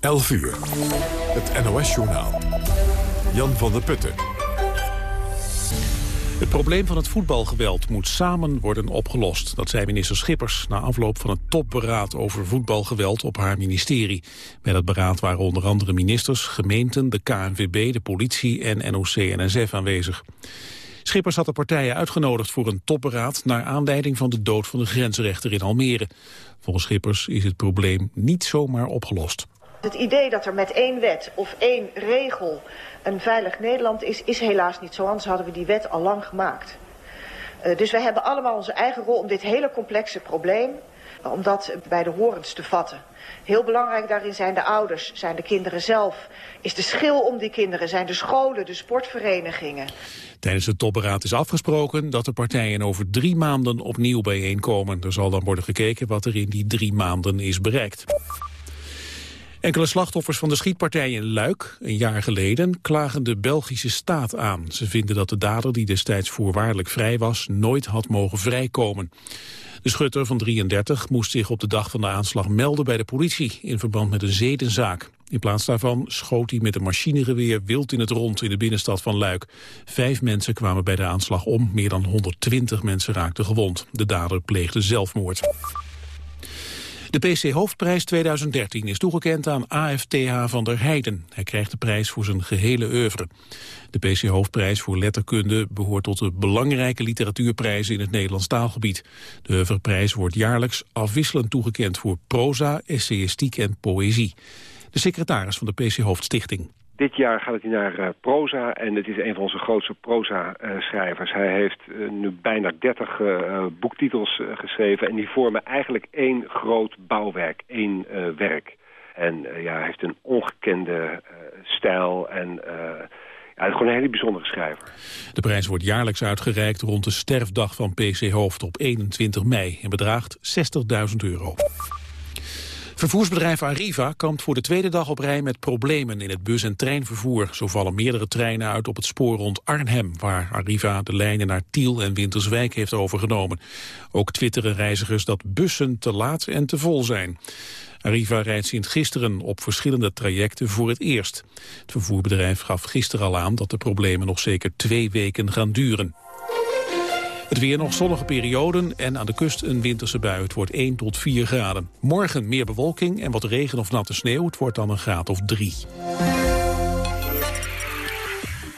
11 uur. Het NOS-journaal. Jan van der Putten. Het probleem van het voetbalgeweld moet samen worden opgelost. Dat zei minister Schippers na afloop van het topberaad over voetbalgeweld op haar ministerie. Bij dat beraad waren onder andere ministers, gemeenten, de KNVB, de politie en NOC-NSF aanwezig. Schippers had de partijen uitgenodigd voor een topberaad... naar aanleiding van de dood van de grensrechter in Almere. Volgens Schippers is het probleem niet zomaar opgelost. Het idee dat er met één wet of één regel een veilig Nederland is, is helaas niet zo. Anders hadden we die wet al lang gemaakt. Uh, dus wij hebben allemaal onze eigen rol om dit hele complexe probleem, om dat bij de horens te vatten. Heel belangrijk daarin zijn de ouders, zijn de kinderen zelf, is de schil om die kinderen, zijn de scholen, de sportverenigingen. Tijdens het topberaad is afgesproken dat de partijen over drie maanden opnieuw bijeenkomen. Er zal dan worden gekeken wat er in die drie maanden is bereikt. Enkele slachtoffers van de schietpartij in Luik een jaar geleden klagen de Belgische staat aan. Ze vinden dat de dader, die destijds voorwaardelijk vrij was, nooit had mogen vrijkomen. De schutter van 33 moest zich op de dag van de aanslag melden bij de politie in verband met een zedenzaak. In plaats daarvan schoot hij met een machinegeweer wild in het rond in de binnenstad van Luik. Vijf mensen kwamen bij de aanslag om, meer dan 120 mensen raakten gewond. De dader pleegde zelfmoord. De PC Hoofdprijs 2013 is toegekend aan AFTH van der Heijden. Hij krijgt de prijs voor zijn gehele oeuvre. De PC Hoofdprijs voor letterkunde behoort tot de belangrijke literatuurprijzen in het Nederlands taalgebied. De oeuvreprijs wordt jaarlijks afwisselend toegekend voor proza, essayistiek en poëzie. De secretaris van de PC Hoofdstichting. Dit jaar gaat het naar uh, proza en het is een van onze grootste proza-schrijvers. Hij heeft uh, nu bijna 30 uh, boektitels geschreven en die vormen eigenlijk één groot bouwwerk, één werk. En ja, hij heeft een ongekende stijl en ja, gewoon een hele bijzondere schrijver. De prijs wordt jaarlijks uitgereikt rond de sterfdag van PC Hoofd op 21 mei en bedraagt 60.000 euro. Vervoersbedrijf Arriva kampt voor de tweede dag op rij met problemen in het bus- en treinvervoer. Zo vallen meerdere treinen uit op het spoor rond Arnhem, waar Arriva de lijnen naar Tiel en Winterswijk heeft overgenomen. Ook twitteren reizigers dat bussen te laat en te vol zijn. Arriva rijdt sinds gisteren op verschillende trajecten voor het eerst. Het vervoerbedrijf gaf gisteren al aan dat de problemen nog zeker twee weken gaan duren. Het weer nog zonnige perioden en aan de kust een winterse bui. Het wordt 1 tot 4 graden. Morgen meer bewolking en wat regen of natte sneeuw. Het wordt dan een graad of 3.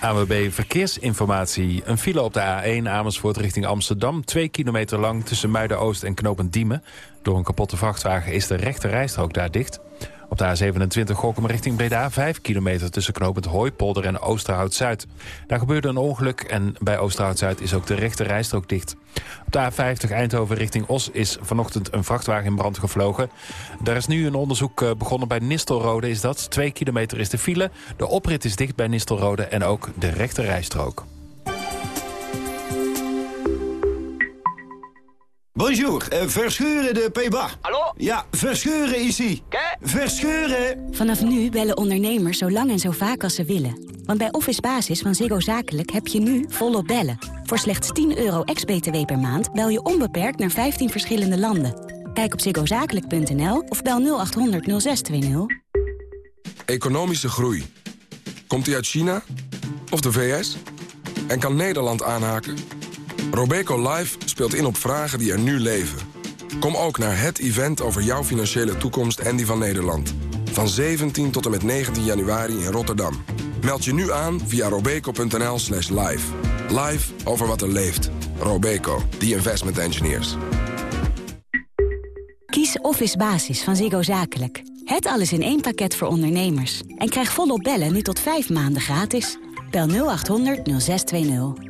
AWB Verkeersinformatie. Een file op de A1 Amersfoort richting Amsterdam. Twee kilometer lang tussen Muiden-Oost en Knopend Diemen. Door een kapotte vrachtwagen is de rechte rijstrook daar dicht. Op de A27 Gorkum richting Breda, 5 kilometer tussen knooppunt Hooipolder en Oosterhout-Zuid. Daar gebeurde een ongeluk en bij Oosterhout-Zuid is ook de rechte rijstrook dicht. Op de A50 Eindhoven richting Os is vanochtend een vrachtwagen in brand gevlogen. Daar is nu een onderzoek eh, begonnen bij Nistelrode is dat. 2 kilometer is de file, de oprit is dicht bij Nistelrode en ook de rechte rijstrook. Bonjour, uh, verscheuren de Peba. Hallo? Ja, verscheuren is ie. Verscheuren! Vanaf nu bellen ondernemers zo lang en zo vaak als ze willen. Want bij Office Basis van Ziggo Zakelijk heb je nu volop bellen. Voor slechts 10 euro ex-BTW per maand bel je onbeperkt naar 15 verschillende landen. Kijk op ziggozakelijk.nl of bel 0800 0620. Economische groei. Komt die uit China? Of de VS? En kan Nederland aanhaken? Robeco Live speelt in op vragen die er nu leven. Kom ook naar het event over jouw financiële toekomst en die van Nederland. Van 17 tot en met 19 januari in Rotterdam. Meld je nu aan via robeco.nl slash live. Live over wat er leeft. Robeco, the investment engineers. Kies Office Basis van Ziggo Zakelijk. Het alles in één pakket voor ondernemers. En krijg volop bellen nu tot 5 maanden gratis. Bel 0800 0620.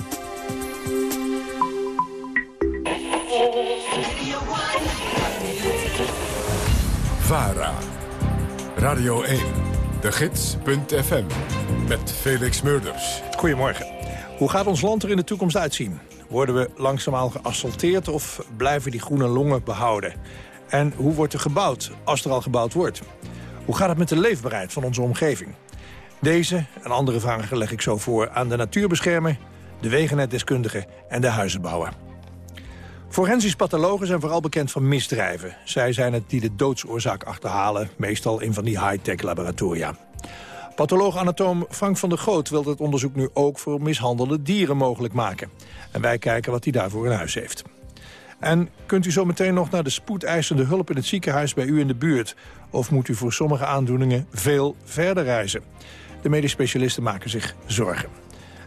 VARA. Radio 1. De Gids.fm. Met Felix Murders. Goedemorgen. Hoe gaat ons land er in de toekomst uitzien? Worden we langzaamaan geasfalteerd of blijven die groene longen behouden? En hoe wordt er gebouwd, als er al gebouwd wordt? Hoe gaat het met de leefbaarheid van onze omgeving? Deze en andere vragen leg ik zo voor aan de natuurbeschermer... de wegennetdeskundige en de huizenbouwer. Forensisch pathologen zijn vooral bekend van misdrijven. Zij zijn het die de doodsoorzaak achterhalen, meestal in van die high-tech laboratoria. Patholoog-anatoom Frank van der Goot wil het onderzoek nu ook voor mishandelde dieren mogelijk maken. En wij kijken wat hij daarvoor in huis heeft. En kunt u zo meteen nog naar de spoedeisende hulp in het ziekenhuis bij u in de buurt? Of moet u voor sommige aandoeningen veel verder reizen? De medisch specialisten maken zich zorgen.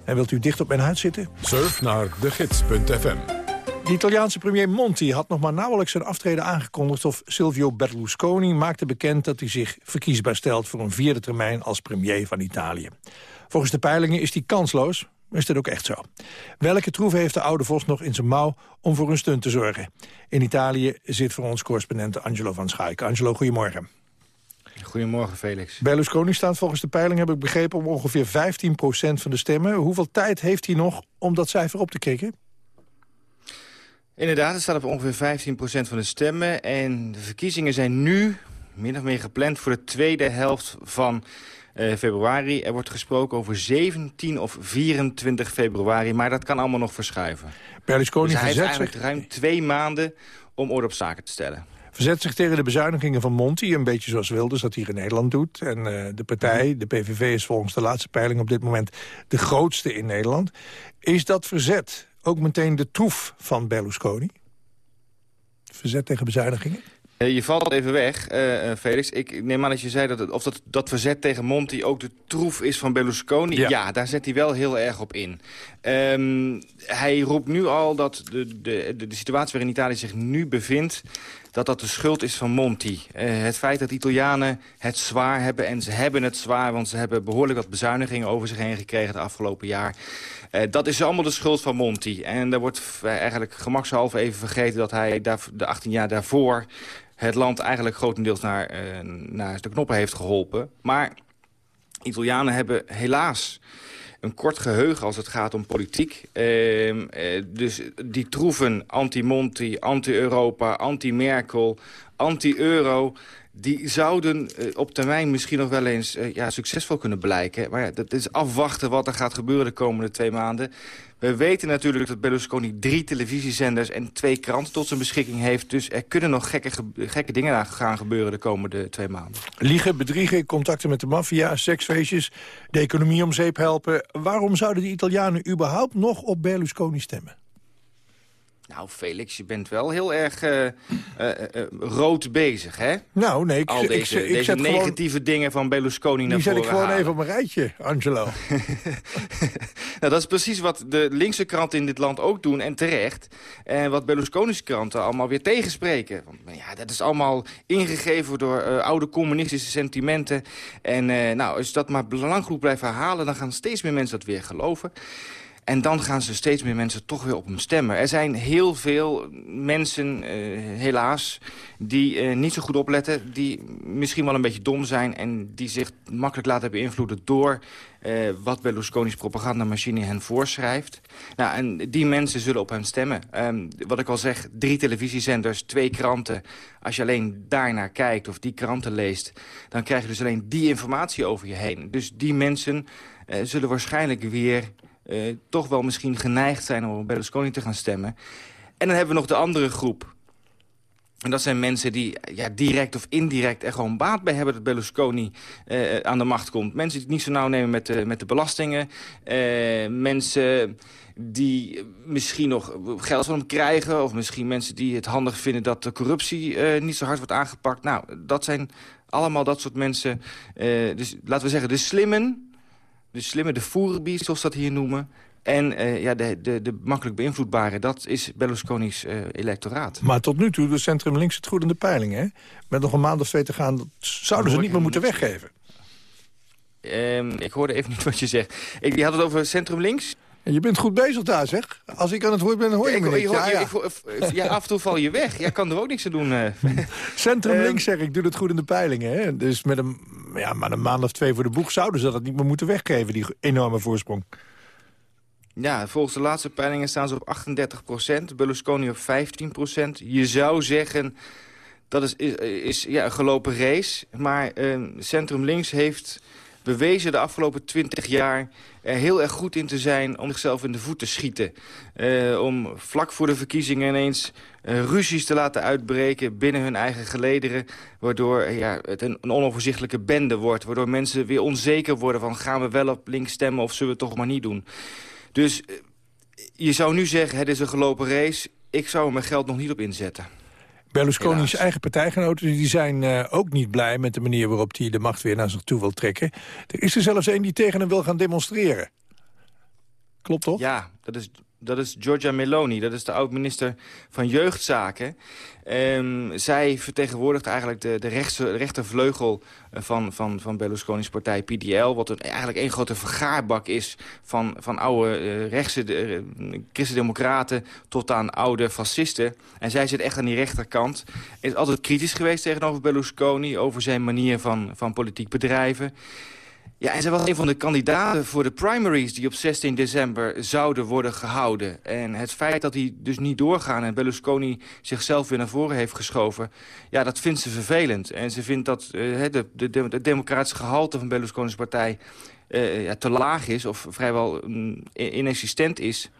En wilt u dicht op mijn huid zitten? Surf naar degids.fm. De Italiaanse premier Monti had nog maar nauwelijks zijn aftreden aangekondigd... of Silvio Berlusconi maakte bekend dat hij zich verkiesbaar stelt... voor een vierde termijn als premier van Italië. Volgens de peilingen is hij kansloos, is dat ook echt zo. Welke troeven heeft de oude vos nog in zijn mouw om voor een stunt te zorgen? In Italië zit voor ons correspondent Angelo van Schaik. Angelo, goedemorgen. Goedemorgen, Felix. Berlusconi staat volgens de peiling, heb ik begrepen, om ongeveer 15% van de stemmen. Hoeveel tijd heeft hij nog om dat cijfer op te krikken? Inderdaad, het staat op ongeveer 15% van de stemmen. En de verkiezingen zijn nu min of meer gepland voor de tweede helft van uh, februari. Er wordt gesproken over 17 of 24 februari, maar dat kan allemaal nog verschuiven. Berlusconi dus hij heeft eigenlijk ruim twee maanden om orde op zaken te stellen. Verzet zich tegen de bezuinigingen van Monti, een beetje zoals Wilders dat hier in Nederland doet. En uh, de partij, de PVV, is volgens de laatste peiling op dit moment de grootste in Nederland. Is dat verzet ook meteen de troef van Berlusconi? Verzet tegen bezuinigingen? Je valt even weg, uh, Felix. Ik neem aan dat je zei dat, het, of dat, dat verzet tegen Monti ook de troef is van Berlusconi. Ja, ja daar zet hij wel heel erg op in. Um, hij roept nu al dat de, de, de, de situatie waarin Italië zich nu bevindt dat dat de schuld is van Monti. Uh, het feit dat Italianen het zwaar hebben, en ze hebben het zwaar... want ze hebben behoorlijk wat bezuinigingen over zich heen gekregen de afgelopen jaar... Uh, dat is allemaal de schuld van Monti. En daar wordt eigenlijk gemakshalve even vergeten... dat hij daar, de 18 jaar daarvoor het land eigenlijk grotendeels naar, uh, naar de knoppen heeft geholpen. Maar Italianen hebben helaas een kort geheugen als het gaat om politiek. Uh, uh, dus die troeven anti-Monti, anti-Europa, anti-Merkel, anti-euro die zouden uh, op termijn misschien nog wel eens uh, ja, succesvol kunnen blijken. Maar ja, dat is afwachten wat er gaat gebeuren de komende twee maanden. We weten natuurlijk dat Berlusconi drie televisiezenders en twee kranten tot zijn beschikking heeft. Dus er kunnen nog gekke, gekke dingen gaan gebeuren de komende twee maanden. Liegen, bedriegen, contacten met de maffia, seksfeestjes, de economie om zeep helpen. Waarom zouden de Italianen überhaupt nog op Berlusconi stemmen? Nou, Felix, je bent wel heel erg uh, uh, uh, rood bezig, hè? Nou, nee, ik, Al deze, ik, deze negatieve gewoon, dingen van Berlusconi naar Die zet ik gewoon halen. even op een rijtje, Angelo. nou, dat is precies wat de linkse kranten in dit land ook doen, en terecht. En wat Berlusconi's kranten allemaal weer tegenspreken. Want ja, dat is allemaal ingegeven door oude communistische sentimenten. En nou, als dat maar lang goed blijft herhalen... dan gaan steeds meer mensen dat weer geloven. En dan gaan ze steeds meer mensen toch weer op hem stemmen. Er zijn heel veel mensen, uh, helaas, die uh, niet zo goed opletten... die misschien wel een beetje dom zijn... en die zich makkelijk laten beïnvloeden door uh, wat Berlusconi's propagandamachine hen voorschrijft. Nou, en die mensen zullen op hem stemmen. Um, wat ik al zeg, drie televisiezenders, twee kranten. Als je alleen daarnaar kijkt of die kranten leest... dan krijg je dus alleen die informatie over je heen. Dus die mensen zullen waarschijnlijk weer... Uh, toch wel misschien geneigd zijn om op Berlusconi te gaan stemmen. En dan hebben we nog de andere groep. En dat zijn mensen die ja, direct of indirect er gewoon baat bij hebben... dat Berlusconi uh, aan de macht komt. Mensen die het niet zo nauw nemen met de, met de belastingen. Uh, mensen die misschien nog geld van hem krijgen... of misschien mensen die het handig vinden dat de corruptie niet zo hard wordt aangepakt. Nou, dat zijn allemaal dat soort mensen. dus laten we zeggen, de slimmen, de slimme, de voerbies, zoals dat hier noemen... En uh, ja, de, de, de makkelijk beïnvloedbare, dat is Berlusconi's uh, electoraat. Maar tot nu toe, de centrum links het goed in de peiling, hè? Met nog een maand of twee te gaan, dat zouden ze niet meer moeten weggeven. Um, ik hoorde even niet wat je zegt. Ik, je had het over centrum links? En je bent goed bezig daar, zeg. Als ik aan het woord ben, dan hoor je ja, me niet. Ja, ja. Ik, ja, af en toe val je weg. Jij kan er ook niks aan doen. Uh. Centrum links, zeg ik, doe het goed in de peilingen. Hè? Dus met een, ja, maar een maand of twee voor de boeg zouden ze dat niet meer moeten weggeven, die enorme voorsprong. Ja, volgens de laatste peilingen staan ze op 38 procent. Berlusconi op 15 procent. Je zou zeggen, dat is, is, ja, een gelopen race. Maar uh, Centrum Links heeft bewezen de afgelopen 20 jaar er heel erg goed in te zijn om zichzelf in de voet te schieten. Uh, om vlak voor de verkiezingen ineens ruzies te laten uitbreken binnen hun eigen gelederen. Waardoor uh, ja, het een, een, onoverzichtelijke bende wordt. Waardoor mensen weer onzeker worden van gaan we wel op links stemmen of zullen we het toch maar niet doen. Dus je zou nu zeggen, het is een gelopen race. Ik zou er mijn geld nog niet op inzetten. Berlusconi's eigen partijgenoten die zijn uh, ook niet blij... met de manier waarop hij de macht weer naar zich toe wil trekken. Er is er zelfs een die tegen hem wil gaan demonstreren. Klopt toch? Ja, dat is, dat is Giorgia Meloni. Dat is de oud-minister van Jeugdzaken. Um, zij vertegenwoordigt eigenlijk de, de rechtervleugel van, van, van Berlusconi's partij PDL... wat een, eigenlijk één grote vergaarbak is van, van oude uh, rechtse uh, christendemocraten... tot aan oude fascisten. En zij zit echt aan die rechterkant. Is altijd kritisch geweest tegenover Berlusconi... over zijn manier van, van politiek bedrijven. Ja, en zij was een van de kandidaten voor de primaries... die op 16 december zouden worden gehouden. En het feit dat die dus niet doorgaan... en Berlusconi zichzelf weer naar voren heeft geschoven... ja, dat vindt ze vervelend. En ze vindt dat uh, de, de, de, de democratische gehalte van Berlusconi's partij... Uh, ja, te laag is of vrijwel um, inexistent is...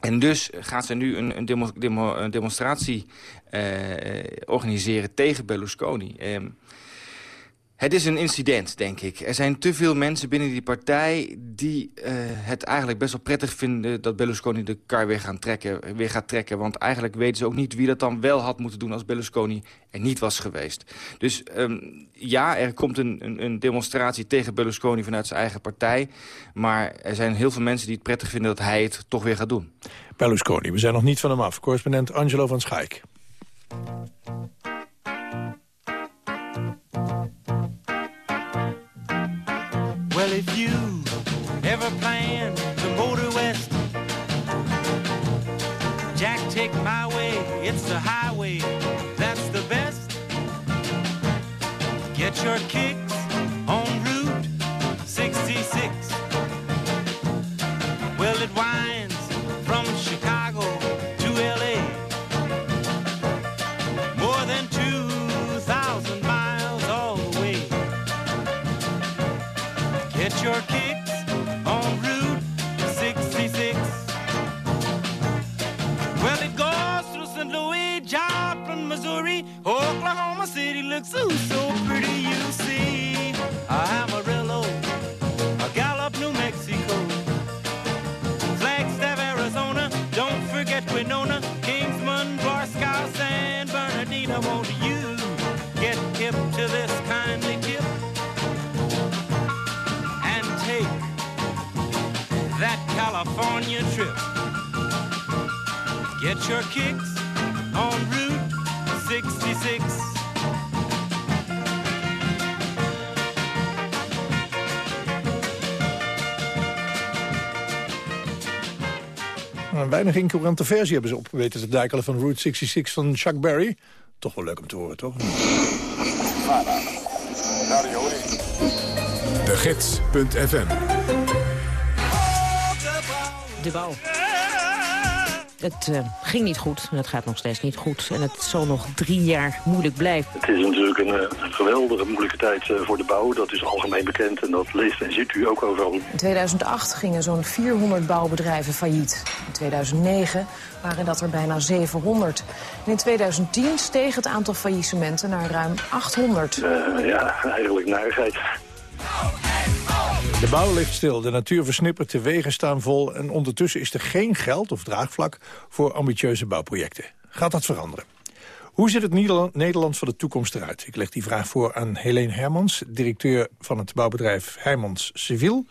En dus gaat ze nu een, een, demo, demo, een demonstratie uh, organiseren tegen Berlusconi. Het is een incident, denk ik. Er zijn te veel mensen binnen die partij die uh, het eigenlijk best wel prettig vinden... dat Berlusconi de kar weer, gaan trekken, weer gaat trekken. Want eigenlijk weten ze ook niet wie dat dan wel had moeten doen... als Berlusconi er niet was geweest. Dus um, ja, er komt een, een, een, demonstratie tegen Berlusconi vanuit zijn eigen partij. Maar er zijn heel veel mensen die het prettig vinden dat hij het toch weer gaat doen. Berlusconi, we zijn nog niet van hem af. Correspondent Angelo van Schaik. Get your kicks weinig incurante versie hebben ze op weten te dijkelen van Route 66 van Chuck Berry. Toch wel leuk om te horen, toch? De Gids.fm De bouw. Het eh, ging niet goed en het gaat nog steeds niet goed. En het zal nog drie jaar moeilijk blijven. Het is natuurlijk een, uh, geweldige moeilijke tijd uh, voor de bouw. Dat is algemeen bekend en dat leest en ziet u ook overal. In 2008 gingen zo'n 400 bouwbedrijven failliet. In 2009 waren dat er bijna 700. En in 2010 steeg het aantal faillissementen naar ruim 800. ja, eigenlijk narigheid. De bouw ligt stil, de natuur versnippert, de wegen staan vol... en ondertussen is er geen geld of draagvlak voor ambitieuze bouwprojecten. Gaat dat veranderen? Hoe ziet het Nederland van de toekomst eruit? Ik leg die vraag voor aan Helene Hermans, directeur van het bouwbedrijf Hermans Civiel.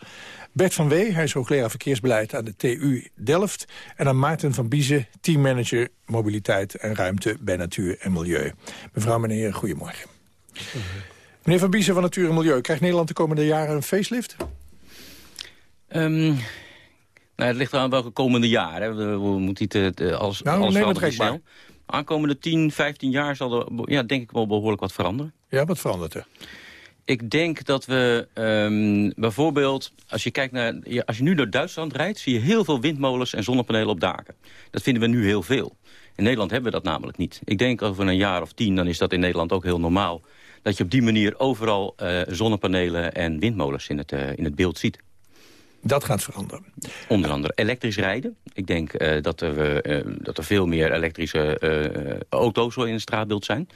Bert van Wee, hij is hoogleraar verkeersbeleid aan de TU Delft. En aan Maarten van Biezen, teammanager mobiliteit en ruimte bij Natuur en Milieu. Mevrouw, meneer, goedemorgen. Meneer Van Biezen van Natuur en Milieu, krijgt Nederland de komende jaren een facelift? Um, nou, het ligt aan welke komende jaren. We, we moeten niet uh, als, nou, als neem het snel. Aankomende 10, 15 jaar zal er ja, denk ik wel behoorlijk wat veranderen. Ja, wat verandert er? Ik denk dat we um, bijvoorbeeld, als je, kijkt naar, als je nu naar Duitsland rijdt... zie je heel veel windmolens en zonnepanelen op daken. Dat vinden we nu heel veel. In Nederland hebben we dat namelijk niet. Ik denk over een jaar of tien, dan is dat in Nederland ook heel normaal... dat je op die manier overal uh, zonnepanelen en windmolens in het, uh, in het beeld ziet. Dat gaat veranderen. Onder andere elektrisch rijden. Ik denk uh, dat, er, uh, dat er veel meer elektrische uh, auto's in het straatbeeld zijn.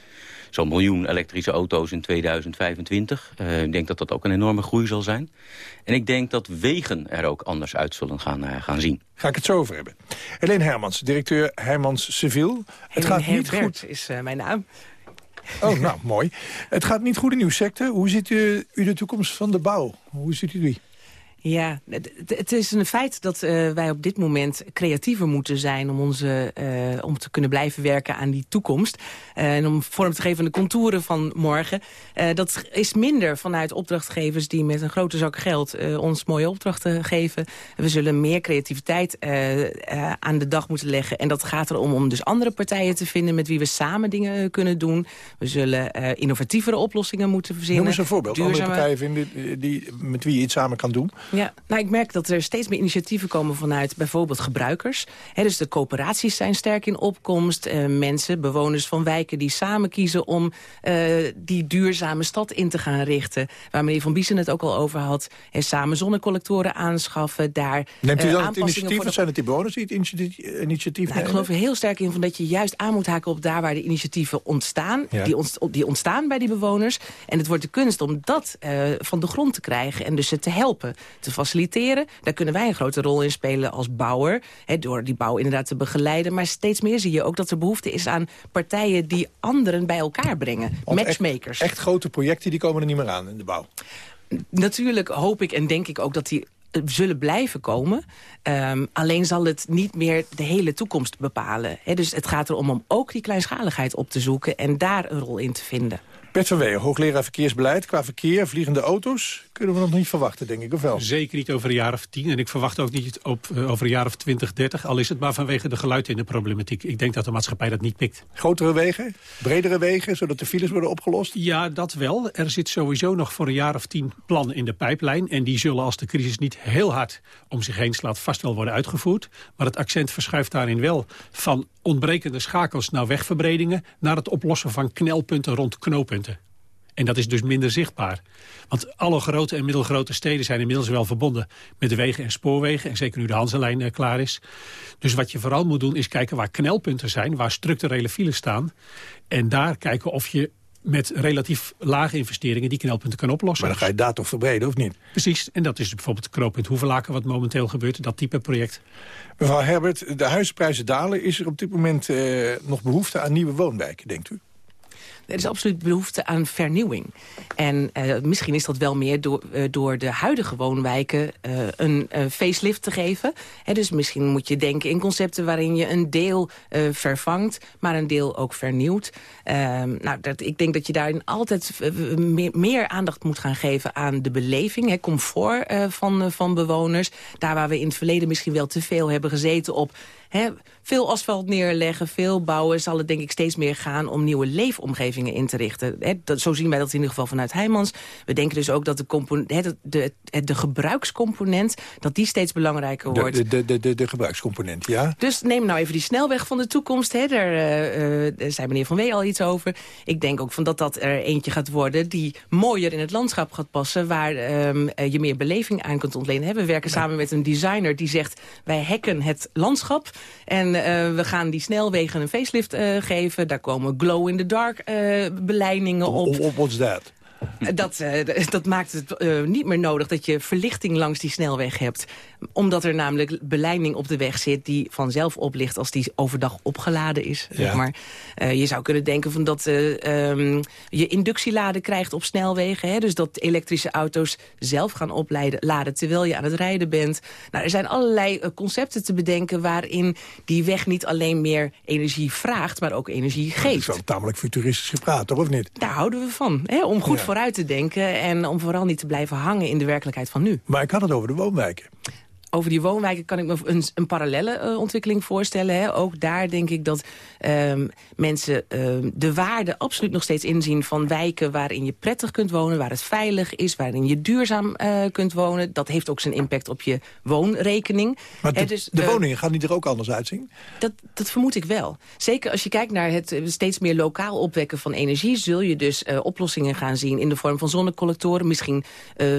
Zo'n miljoen elektrische auto's in 2025. ik denk dat dat ook een enorme groei zal zijn. En ik denk dat wegen er ook anders uit zullen gaan, gaan zien. Ga ik het zo over hebben. Helene Hermans, directeur Hermans Civiel. Het gaat niet goed. is mijn naam. Oh, nou, mooi. Het gaat niet goed in uw sector. Hoe ziet u, u de toekomst van de bouw? Hoe ziet u die? Ja, het, is een feit dat uh, wij op dit moment creatiever moeten zijn... om, onze, uh, om te kunnen blijven werken aan die toekomst. Uh, en om vorm te geven aan de contouren van morgen. dat is minder vanuit opdrachtgevers die met een grote zak geld... ons mooie opdrachten geven. We zullen meer creativiteit aan de dag moeten leggen. En dat gaat erom om dus andere partijen te vinden... met wie we samen dingen kunnen doen. We zullen innovatievere oplossingen moeten verzinnen. Noem eens een voorbeeld. Duurzame... Andere partijen vinden die, met wie je iets samen kan doen. Ja, nou, ik merk dat er steeds meer initiatieven komen vanuit bijvoorbeeld gebruikers. He, dus de coöperaties zijn sterk in opkomst. Uh, mensen, bewoners van wijken die samen kiezen om uh, die duurzame stad in te gaan richten. Waar meneer Van Biesen het ook al over had. He, samen zonnecollectoren aanschaffen, daar Neemt u dan uh, het initiatief, of zijn het die bewoners die het initiatief, initiatief nou, Ik geloof er heel sterk in van dat je juist aan moet haken op daar waar de initiatieven ontstaan. Ja. Die, die, ontstaan bij die bewoners. En het wordt de kunst om dat van de grond te krijgen en dus ze te helpen te faciliteren. Daar kunnen wij een grote rol in spelen als bouwer. Hè, door die bouw inderdaad te begeleiden. Maar steeds meer zie je ook dat er behoefte is aan partijen... die anderen bij elkaar brengen. Want Matchmakers. Echt, echt grote projecten die komen er niet meer aan in de bouw. Natuurlijk hoop ik en denk ik ook dat die zullen blijven komen. Um, alleen zal het niet meer de hele toekomst bepalen. He, dus het gaat erom om ook die kleinschaligheid op te zoeken... en daar een rol in te vinden. Bert van Weeën, hoogleraar verkeersbeleid. Qua verkeer, vliegende auto's, kunnen we nog niet verwachten, denk ik, of wel? Zeker niet over een jaar of tien. En ik verwacht ook niet op, uh, over een jaar of twintig, dertig. Al is het maar vanwege de geluid in de problematiek. Ik denk dat de maatschappij dat niet pikt. Grotere wegen? Bredere wegen, zodat de files worden opgelost? Ja, dat wel. Er zit sowieso nog voor een jaar of tien plannen in de pijplijn. En die zullen als de crisis niet heel hard om zich heen slaat... vast wel worden uitgevoerd. Maar het accent verschuift daarin wel van ontbrekende schakels naar wegverbredingen... naar het oplossen van knelpunten rond knooppunten. En dat is dus minder zichtbaar. Want alle grote en middelgrote steden zijn inmiddels wel verbonden met de wegen en spoorwegen. En zeker nu de Hanselijn uh, klaar is. Dus wat je vooral moet doen is kijken waar knelpunten zijn, waar structurele files staan. En daar kijken of je met relatief lage investeringen die knelpunten kan oplossen. Maar dan ga je daar toch verbreden, of niet? Precies, en dat is bijvoorbeeld het knooppunt Hoevelaken... wat momenteel gebeurt, dat type project. Mevrouw Herbert, de huisprijzen dalen. Is er op dit moment uh, nog behoefte aan nieuwe woonwijken, denkt u? Er is absoluut behoefte aan vernieuwing. En uh, misschien is dat wel meer door, uh, door de huidige woonwijken uh, een facelift te geven. Dus misschien moet je denken in concepten waarin je een deel vervangt, maar een deel ook vernieuwt. Ehm, nou, dat, ik denk dat je daarin altijd meer, meer, aandacht moet gaan geven aan de beleving, he, comfort van, van bewoners. Daar waar we in het verleden misschien wel te veel hebben gezeten op hè, veel asfalt neerleggen, veel bouwen... zal het denk ik steeds meer gaan om nieuwe leefomgevingen in te richten. Hè, dat, zo zien wij dat in ieder geval vanuit Heijmans. We denken dus ook dat de, hè, de, de, de gebruikscomponent... dat die steeds belangrijker wordt. De, de, de, de, de gebruikscomponent, ja. Dus neem nou even die snelweg van de toekomst. Hè. Daar eh, eh, zei meneer Van Wee al iets over. Ik denk ook van dat dat er eentje gaat worden... die mooier in het landschap gaat passen... waar ehm, eh, je meer beleving aan kunt ontlenen. Hè. We werken samen met een designer die zegt... wij hacken het landschap en eh, we gaan die snelwegen een facelift eh, geven. Daar komen glow-in-the-dark eh beleidingen op. Op what's that? Dat, eh, dat maakt het eh, niet meer nodig dat je verlichting langs die snelweg hebt. Omdat er namelijk beleiding op de weg zit die vanzelf oplicht als die overdag opgeladen is. Zeg Ja. maar. Eh, je zou kunnen denken van dat eh, ehm, je inductieladen krijgt op snelwegen. Hè? Dus dat elektrische auto's zelf gaan opleiden, laden terwijl je aan het rijden bent. Nou, er zijn allerlei concepten te bedenken waarin die weg niet alleen meer energie vraagt, maar ook energie Dat is geeft. wel tamelijk futuristisch gepraat, toch of niet? Daar houden we van. Hè? Om goed Ja. Vooruit te denken en om vooral niet te blijven hangen in de werkelijkheid van nu. Maar ik had het over de woonwijken. Over die woonwijken kan ik me een, een parallelle eh, ontwikkeling voorstellen. Hè. Ook daar denk ik dat ehm, mensen ehm, de waarde absoluut nog steeds inzien... van wijken waarin je prettig kunt wonen, waar het veilig is... waarin je duurzaam eh, kunt wonen. Dat heeft ook zijn impact op je woonrekening. Maar de, dus, de eh, woningen gaan die er ook anders uitzien? dat, dat vermoed ik wel. Zeker als je kijkt naar het steeds meer lokaal opwekken van energie... zul je dus oplossingen gaan zien in de vorm van zonnecollectoren. Misschien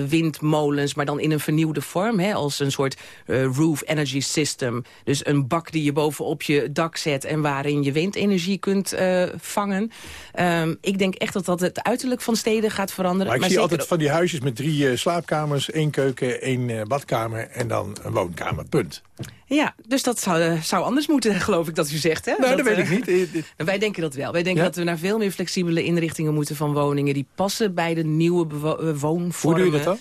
windmolens, maar dan in een vernieuwde vorm. Hè, als een soort eh, roof energy system. Dus een bak die je bovenop je dak zet... en waarin je windenergie kunt eh, vangen. Ehm, ik denk echt dat dat het uiterlijk van steden gaat veranderen. Maar ik zie altijd van die huisjes met drie eh, slaapkamers, één keuken, één badkamer en dan een woonkamer. Punt. Ja, dus dat zou, zou anders moeten, geloof ik dat u zegt. Hè? Nou, dat weet ik niet. Wij denken dat wel. Wij denken Ja? dat we naar veel meer flexibele inrichtingen moeten van woningen... die passen bij de nieuwe woonvormen. Hoe doe je dat dan?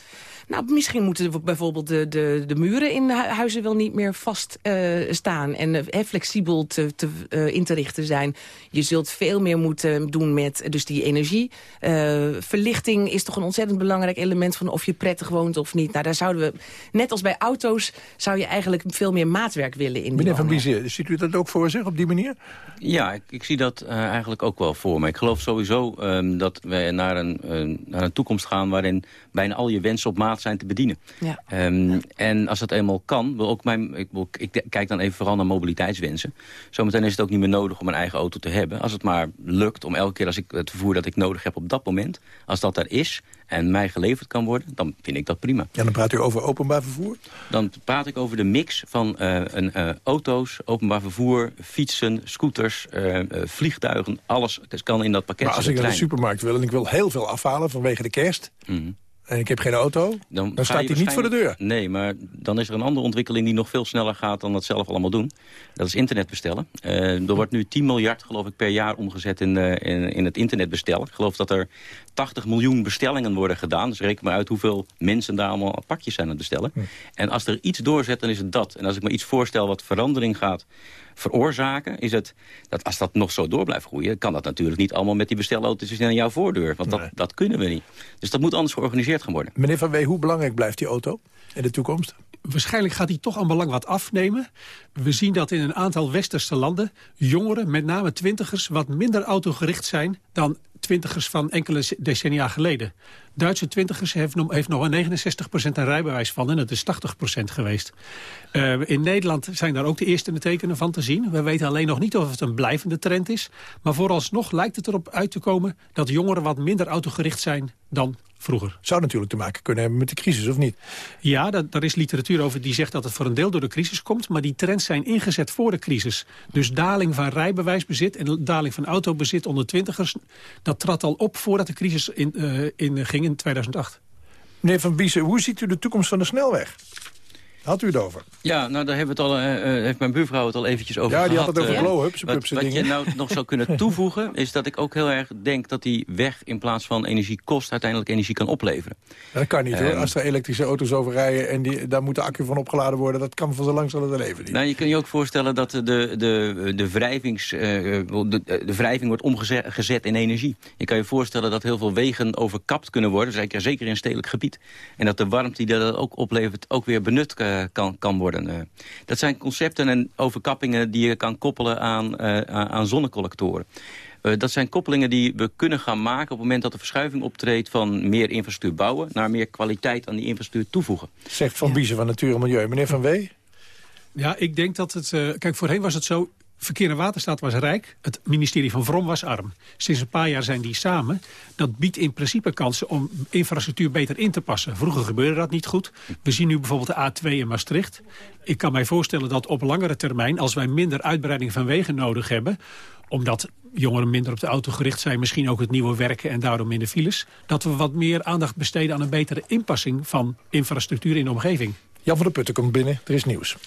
Nou, misschien moeten we bijvoorbeeld de, de, de muren in hu- huizen wel niet meer vast eh, staan. En eh, hè, flexibel te, te, eh, in te richten zijn. Je zult veel meer moeten doen met dus die energie. Eh, verlichting is toch een ontzettend belangrijk element van of je prettig woont of niet. Nou, daar zouden we, net als bij auto's, zou je eigenlijk veel meer maatwerk willen in Meneer Van. Biezen, ziet u dat ook voor zich op die manier? Ja, ik, ik zie dat eh, eigenlijk ook wel voor me. Ik geloof sowieso ehm, dat we naar een, naar een toekomst gaan... waarin bijna al je wensen op maat zijn te bedienen. Ja. Ehm, en als dat eenmaal kan, wil ook mijn, ik, wil- ik kijk dan even vooral naar mobiliteitswensen. Zometeen is het ook niet meer nodig om een eigen auto te hebben. Als het maar lukt om elke keer als ik het vervoer dat ik nodig heb op dat moment... als dat daar is en mij geleverd kan worden, dan vind ik dat prima. Ja, dan praat u over openbaar vervoer? Dan praat ik over de mix van eh, een, eh, auto's, openbaar vervoer, fietsen, scooters, eh, eh, vliegtuigen. Alles het kan in dat pakket Maar als ik naar de supermarkt wil en ik wil heel veel afhalen vanwege de kerst... Mhm. En ik heb geen auto, dan, staat hij niet voor de deur. Nee, maar dan is er een andere ontwikkeling die nog veel sneller gaat dan dat zelf allemaal doen. Dat is internet bestellen. Eh, er wordt nu 10 miljard geloof ik per jaar omgezet in, eh, in, in het internet bestellen. Ik geloof dat er 80 miljoen bestellingen worden gedaan. Dus reken maar uit hoeveel mensen daar allemaal pakjes zijn aan het bestellen. Hm. En als er iets doorzet, dan is het dat. En als ik me iets voorstel wat verandering gaat veroorzaken... is het dat als dat nog zo door blijft groeien... kan dat natuurlijk niet allemaal met die bestelauto's aan jouw voordeur. Want dat, dat kunnen we niet. Dus dat moet anders georganiseerd gaan worden. Meneer Van Wee, hoe belangrijk blijft die auto in de toekomst? Waarschijnlijk gaat die toch aan belang wat afnemen. We zien dat in een aantal westerse landen jongeren, met name twintigers, wat minder autogericht zijn dan twintigers van enkele decennia geleden. Duitse twintigers heeft nog, heeft nog een 69% een rijbewijs van en dat is 80% geweest. Eh, in Nederland zijn daar ook de eerste tekenen van te zien. We weten alleen nog niet of het een blijvende trend is. Maar vooralsnog lijkt het erop uit te komen dat jongeren wat minder autogericht zijn dan vroeger. Zou natuurlijk te maken kunnen hebben met de crisis, of niet? Ja, dat, daar is literatuur over die zegt dat het voor een deel door de crisis komt. Maar die trends zijn ingezet voor de crisis. Dus daling van rijbewijsbezit en daling van autobezit onder twintigers... dat trad al op voordat de crisis in, eh, in ging in 2008. Meneer Van Biezen, hoe ziet u de toekomst van de snelweg? Had u het over? Ja, nou daar hebben we het al, eh, eh, heeft mijn buurvrouw het al eventjes over Ja, die gehad. had het over eh, blow-ups en Wat, wat je nou nog zou kunnen toevoegen... is dat ik ook heel erg denk dat die weg in plaats van energie kost... uiteindelijk energie kan opleveren. Dat kan niet hoor. Ehm. Als er elektrische auto's over rijden en die, daar moet de accu van opgeladen worden... dat kan van zo lang zal het leven niet. Nou, je kunt je ook voorstellen dat de, de, de, wrijvings, de, de wrijving wordt omgezet in energie. Je kan je voorstellen dat heel veel wegen overkapt kunnen worden, zeker, zeker in stedelijk gebied. En dat de warmte die dat ook oplevert ook weer benut eh, kan, kan worden. eh. dat zijn concepten en overkappingen die je kan koppelen aan, eh, aan zonnecollectoren. Eh, dat zijn koppelingen die we kunnen gaan maken... op het moment dat de verschuiving optreedt van meer infrastructuur bouwen... naar meer kwaliteit aan die infrastructuur toevoegen. Zegt Van Biezen van Natuur en Milieu. Meneer Van Wee? Ja, ik denk dat het... eh, kijk, voorheen was het zo... Verkeer en Waterstaat was rijk, het ministerie van Vrom was arm. Sinds een paar jaar zijn die samen. Dat biedt in principe kansen om infrastructuur beter in te passen. Vroeger gebeurde dat niet goed. We zien nu bijvoorbeeld de A2 in Maastricht. Ik kan mij voorstellen dat op langere termijn... als wij minder uitbreiding van wegen nodig hebben omdat jongeren minder op de auto gericht zijn... misschien ook het nieuwe werken en daarom minder files... dat we wat meer aandacht besteden aan een betere inpassing... van infrastructuur in de omgeving. Jan van der Putten komt binnen, er is nieuws.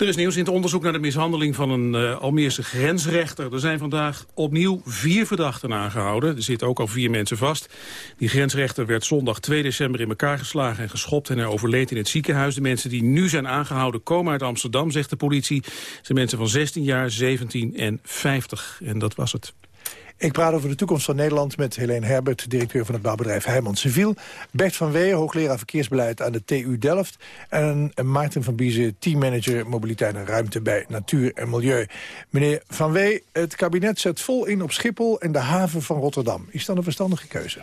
Er is nieuws in het onderzoek naar de mishandeling van een uh, Almeerse grensrechter. Er zijn vandaag opnieuw vier verdachten aangehouden. Er zitten ook al vier mensen vast. Die grensrechter werd zondag 2 december in elkaar geslagen en geschopt... en hij overleed in het ziekenhuis. De mensen die nu zijn aangehouden komen uit Amsterdam, zegt de politie. Zijn mensen van 16 jaar, 17 en 50. En dat was het. Ik praat over de toekomst van Nederland met Helene Herbert... directeur van het bouwbedrijf Heijman Civiel. Bert van Weeën, hoogleraar verkeersbeleid aan de TU Delft. En Maarten van Biezen, teammanager mobiliteit en ruimte... bij Natuur en Milieu. Meneer Van Wee, het kabinet zet vol in op Schiphol... en de haven van Rotterdam. Is dat een verstandige keuze?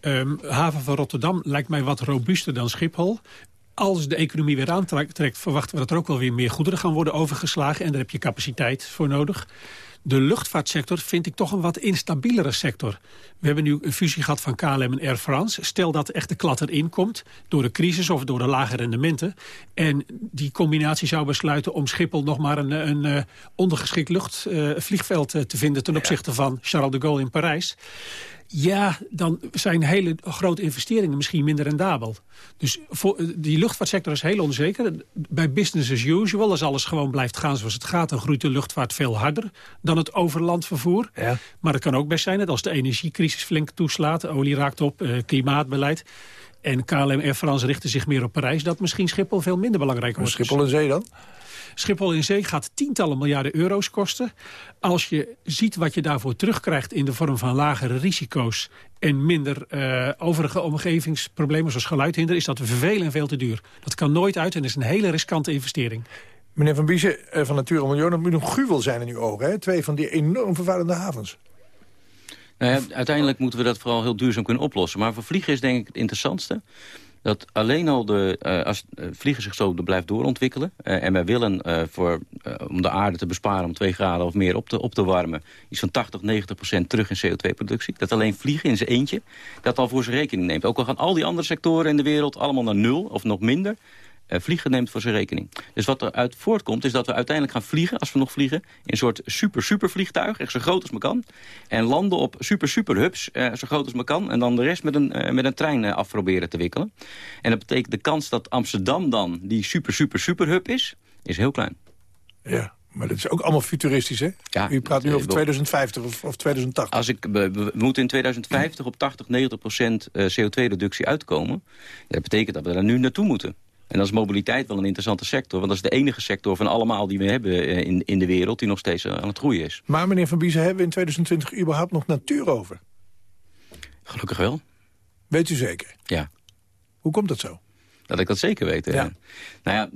Um, haven van Rotterdam lijkt mij wat robuuster dan Schiphol als de economie weer aantrekt, verwachten we dat er ook wel weer meer goederen gaan worden overgeslagen. En daar heb je capaciteit voor nodig. De luchtvaartsector vind ik toch een wat instabielere sector. We hebben nu een fusie gehad van KLM en Air France. Stel dat echt de klad erin komt, door de crisis of door de lage rendementen. En die combinatie zou besluiten om Schiphol nog maar een, een, een ondergeschikt luchtvliegveld uh, te vinden... ten opzichte van Charles de Gaulle in Parijs. Ja, dan zijn hele grote investeringen misschien minder rendabel. Dus voor, die luchtvaartsector is heel onzeker. Bij business as usual, als alles gewoon blijft gaan zoals het gaat... dan groeit de luchtvaart veel harder dan het overlandvervoer. Ja. Maar het kan ook best zijn dat als de energiecrisis flink toeslaat... olie raakt op, eh, klimaatbeleid... en KLM Air France richten zich meer op Parijs... dat misschien Schiphol veel minder belangrijk wordt. Schiphol en Zee dan? Schiphol in Zee gaat tientallen miljarden euro's kosten. Als je ziet wat je daarvoor terugkrijgt in de vorm van lagere risico's... en minder uh, overige omgevingsproblemen zoals geluidhinder... is dat veel en veel te duur. Dat kan nooit uit en is een hele riskante investering. Meneer Van Biezen van Natuur en Milieu, dat moet een gruwel zijn in uw ogen. Hè? Twee van die enorm vervuilende havens. Nou uiteindelijk moeten we dat vooral heel duurzaam kunnen oplossen. Maar voor vliegen is denk ik het interessantste dat alleen al de, uh, als uh, vliegen zich zo blijft doorontwikkelen... Uh, en wij willen voor, om de aarde te besparen om 2 graden of meer op te, op te warmen... iets van 80, 90 procent terug in CO2-productie. Dat alleen vliegen in zijn eentje dat al voor zijn rekening neemt. Ook al gaan al die andere sectoren in de wereld allemaal naar nul of nog minder... Uh, vliegen neemt voor zijn rekening. Dus wat eruit voortkomt is dat we uiteindelijk gaan vliegen, als we nog vliegen... in een soort super-super vliegtuig, echt zo groot als maar kan. En landen op super-super hubs, uh, zo groot als maar kan. En dan de rest met een, uh, met een trein af proberen te wikkelen. En dat betekent de kans dat Amsterdam dan die super-super-super hub is, is heel klein. Ja. Maar dat is ook allemaal futuristisch, hè? Ja, U praat nu over 2050 of, of 2080. Als ik, we, we, moeten in 2050 op 80, 90 procent CO2-reductie uitkomen. Dat betekent dat we daar nu naartoe moeten. En dan is mobiliteit wel een interessante sector. Want dat is de enige sector van allemaal die we hebben in, in de wereld... die nog steeds aan het groeien is. Maar meneer Van Biezen, hebben we in 2020 überhaupt nog natuur over? Gelukkig wel. Weet u zeker? Ja. Hoe komt dat zo? Dat ik dat zeker weet. Ja. Nou ja...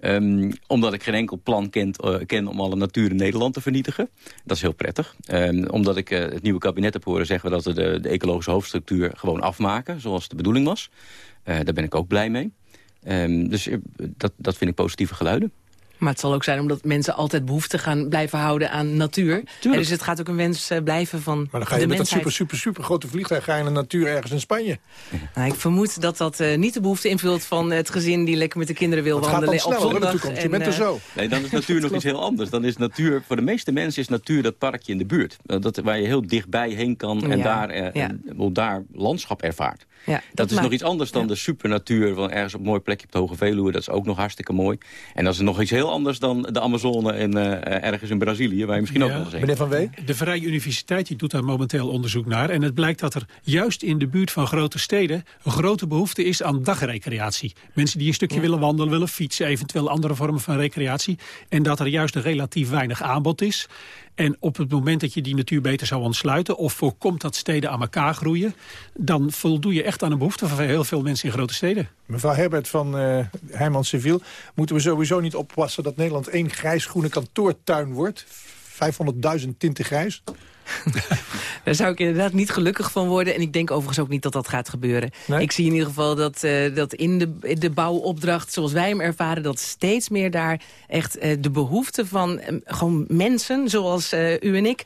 Um, omdat ik geen enkel plan kent, uh, ken om alle natuur in Nederland te vernietigen. Dat is heel prettig. Um, omdat ik uh, het nieuwe kabinet heb horen zeggen... dat we de, de ecologische hoofdstructuur gewoon afmaken, zoals de bedoeling was. Uh, daar ben ik ook blij mee. Um, dus dat, dat vind ik positieve geluiden. Maar het zal ook zijn omdat mensen altijd behoefte gaan blijven houden aan natuur. En dus het gaat ook een wens uh, blijven van Maar dan ga je de met mensheid. dat super, super, super grote vliegtuig ga je naar de natuur ergens in Spanje. Nou, ik vermoed dat dat uh, niet de behoefte invult van het gezin... die lekker met de kinderen wil gaat wandelen dan op snel, zondag. Je bent er eh, zo. Nee, dan is natuur nog iets heel anders. Dan is natuur, voor de meeste mensen is natuur dat parkje in de buurt. Dat, waar je heel dichtbij heen kan en Ja, daar, eh, ja. en, daar landschap ervaart. Ja, Dat, dat is maakt- nog iets anders dan de supernatuur van ergens op een mooi plekje op de Hoge Veluwe. Dat is ook nog hartstikke mooi. En dat is nog iets heel anders dan de Amazone in, eh, ergens in Brazilië, waar je misschien ook nog eens heen Meneer Van Wee? De Vrije Universiteit die doet daar momenteel onderzoek naar. En het blijkt dat er juist in de buurt van grote steden... een grote behoefte is aan dagrecreatie. Mensen die een stukje willen wandelen, willen fietsen... eventueel andere vormen van recreatie. En dat er juist een relatief weinig aanbod is. En op het moment dat je die natuur beter zou ontsluiten... of voorkomt dat steden aan elkaar groeien... dan voldoe je echt aan een behoefte van heel veel mensen in grote steden. Mevrouw Herbert van uh, Heijmans Civiel... moeten we sowieso niet oppassen dat Nederland één grijs-groene kantoortuin wordt? 500.000 tinten grijs? Daar zou ik inderdaad niet gelukkig van worden. En ik denk overigens ook niet dat dat gaat gebeuren. Ik zie in ieder geval dat, uh, dat in de, de bouwopdracht, zoals wij hem ervaren... dat steeds meer daar echt uh, de behoefte van uh, gewoon mensen, zoals u en ik...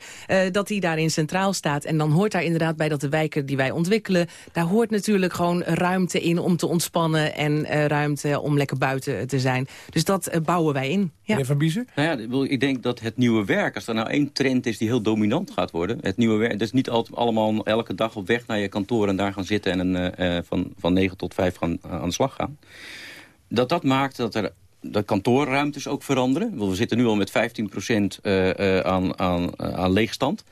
dat die daarin centraal staat. En dan hoort daar inderdaad bij dat de wijken die wij ontwikkelen... daar hoort natuurlijk gewoon ruimte in om te ontspannen... en ruimte om lekker buiten te zijn. Dus dat bouwen wij in. Ja. Meneer Van Biezen? Nou ja, ik denk dat het nieuwe werk, als er nou één trend is die heel dominant gaat worden... het nieuwe werk, dus niet altijd allemaal elke dag op weg naar je kantoor... en daar gaan zitten en een, uh, van, van 9 tot 5 gaan, uh, aan de slag gaan. Dat dat maakt dat er de kantoorruimtes ook veranderen. We zitten nu al met 15 procent uh, aan, aan, aan leegstand.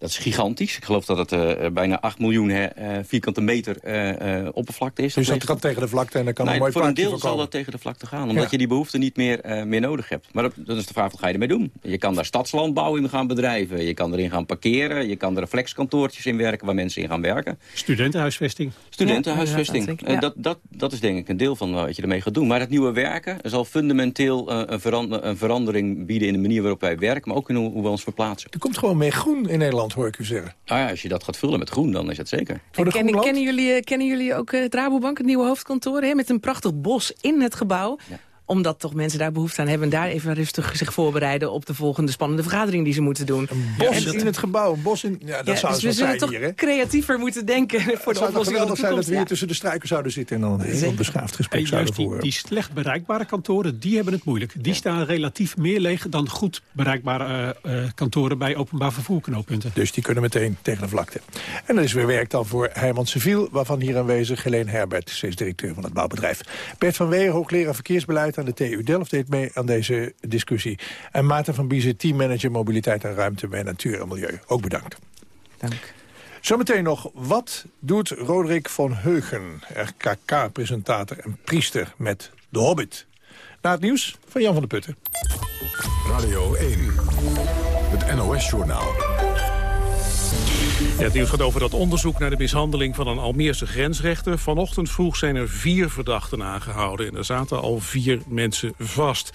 Dat is gigantisch. Ik geloof dat het uh, bijna 8 miljoen uh, vierkante meter uh, oppervlakte is. Dus dat kan tegen de vlakte en dan kan nee, een mooi Voor een deel zal dat tegen de vlakte gaan. Omdat ja. je die behoefte niet meer, meer nodig hebt. Maar dat, dat, is de vraag, wat ga je ermee doen? Je kan daar stadslandbouw in gaan bedrijven. Je kan erin gaan parkeren. Je kan er reflexkantoortjes in werken waar mensen in gaan werken. Studentenhuisvesting. Studentenhuisvesting. Ja, dat, dat, dat is denk ik een deel van wat je ermee gaat doen. Maar het nieuwe werken zal fundamenteel een, verander, een verandering bieden in de manier waarop wij werken. Maar ook in hoe, hoe we ons verplaatsen. Er komt gewoon meer groen in Nederland hoor ik u zeggen. Nou ja, als je dat gaat vullen met groen, dan is het zeker. Kennen, kennen, jullie, kennen jullie ook het Rabobank, het nieuwe hoofdkantoor? Hè, met een prachtig bos in het gebouw. Ja omdat toch mensen daar behoefte aan hebben... en daar even rustig zich voorbereiden op de volgende spannende vergadering die ze moeten doen. Een bos ja, in het gebouw, een bos in... Ja, dat zou dus we zullen toch hier, creatiever moeten denken voor de oplossing van de zijn dat we hier tussen de struiken zouden zitten... en dan een heel beschaafd gesprek zouden voeren. Die, die slecht bereikbare kantoren, die hebben het moeilijk. Die staan relatief meer leeg dan goed bereikbare uh, uh, kantoren... bij openbaar vervoerknooppunten. Dus die kunnen meteen tegen de vlakte. En dat is weer werk dan voor Herman Civiel... waarvan hier aanwezig Helene Herbert, ze is directeur van het bouwbedrijf. Bert van Weer, hoogleraar verkeersbeleid aan de TU Delft deed mee aan deze discussie. En Maarten van Biezen, teammanager mobiliteit en ruimte bij Natuur en Milieu. Ook bedankt. Dank. Zometeen nog, wat doet Roderick van Heugen, RKK-presentator en priester met De Hobbit? Na het nieuws van Jan van der Putten. Radio 1, het NOS-journaal. Het nieuws gaat over dat onderzoek naar de mishandeling van een Almeerse grensrechter. Vanochtend vroeg zijn er vier verdachten aangehouden en er zaten al vier mensen vast.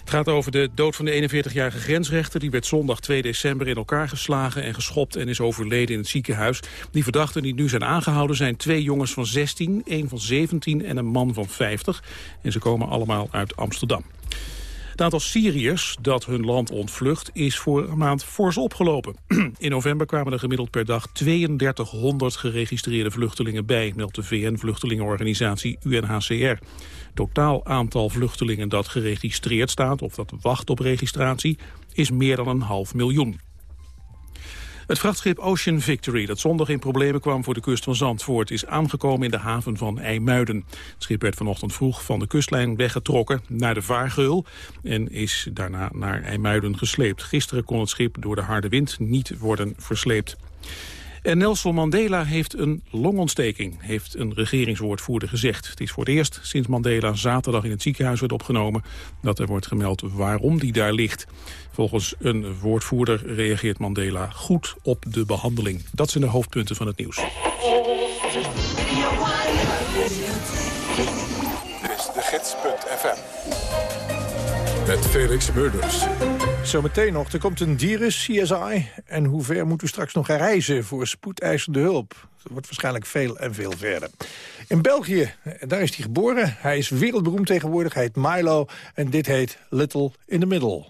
Het gaat over de dood van de 41-jarige grensrechter. Die werd zondag 2 december in elkaar geslagen en geschopt en is overleden in het ziekenhuis. Die verdachten die nu zijn aangehouden zijn twee jongens van 16, één van 17 en een man van 50. En ze komen allemaal uit Amsterdam. Het aantal Syriërs dat hun land ontvlucht is voor een maand fors opgelopen. In november kwamen er gemiddeld per dag 3200 geregistreerde vluchtelingen bij, meldt de VN-vluchtelingenorganisatie UNHCR. Totaal aantal vluchtelingen dat geregistreerd staat of dat wacht op registratie is meer dan een half miljoen. Het vrachtschip Ocean Victory, dat zondag in problemen kwam voor de kust van Zandvoort, is aangekomen in de haven van IJmuiden. Het schip werd vanochtend vroeg van de kustlijn weggetrokken naar de Vaargeul en is daarna naar IJmuiden gesleept. Gisteren kon het schip door de harde wind niet worden versleept. En Nelson Mandela heeft een longontsteking, heeft een regeringswoordvoerder gezegd. Het is voor het eerst sinds Mandela zaterdag in het ziekenhuis werd opgenomen... dat er wordt gemeld waarom die daar ligt. Volgens een woordvoerder reageert Mandela goed op de behandeling. Dat zijn de hoofdpunten van het nieuws. Dit is de gids.fm. Met Felix Murders. Zometeen nog, er komt een dierus, CSI. En hoe ver moet u straks nog reizen voor spoedeisende hulp? Dat wordt waarschijnlijk veel en veel verder. In België, daar is hij geboren. Hij is wereldberoemd tegenwoordig. Hij heet Milo en dit heet Little in the Middle.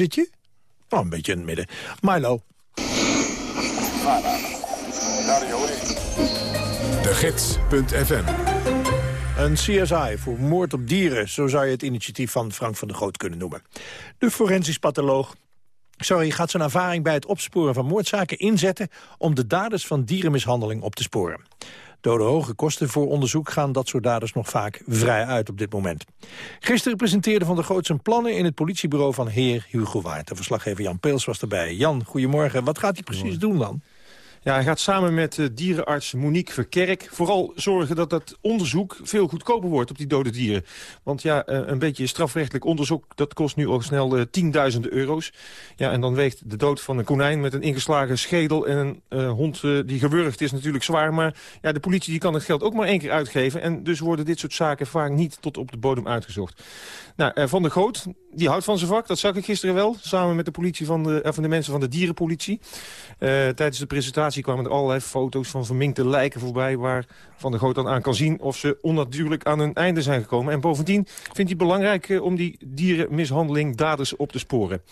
Zit je? Oh, een beetje in het midden. Milo. De Gids.fm Een CSI voor moord op dieren, zo zou je het initiatief van Frank van der Goot kunnen noemen. De forensisch patholoog Sorry, gaat zijn ervaring bij het opsporen van moordzaken inzetten... om de daders van dierenmishandeling op te sporen. Door de hoge kosten voor onderzoek gaan dat soort daders nog vaak vrij uit op dit moment. Gisteren presenteerde Van der Goot zijn plannen in het politiebureau van heer Hugo Waard. De verslaggever Jan Peels was erbij. Jan, goedemorgen. Wat gaat hij precies doen dan? Ja, hij gaat samen met uh, dierenarts Monique Verkerk vooral zorgen dat dat onderzoek veel goedkoper wordt op die dode dieren. Want ja, uh, een beetje strafrechtelijk onderzoek, dat kost nu al snel uh, tienduizenden euro's. Ja, en dan weegt de dood van een konijn met een ingeslagen schedel en een hond die gewurgd is natuurlijk zwaar. Maar ja, de politie die kan het geld ook maar één keer uitgeven. En dus worden dit soort zaken vaak niet tot op de bodem uitgezocht. Nou, Van der Goot, die houdt van zijn vak, dat zag ik gisteren wel. Samen met de, politie van de, van de mensen van de dierenpolitie. tijdens de presentatie kwamen er allerlei foto's van verminkte lijken voorbij... waar Van der Goot dan aan kan zien of ze onnatuurlijk aan hun einde zijn gekomen. En bovendien vindt hij belangrijk uh, om die dierenmishandeling daders op te sporen.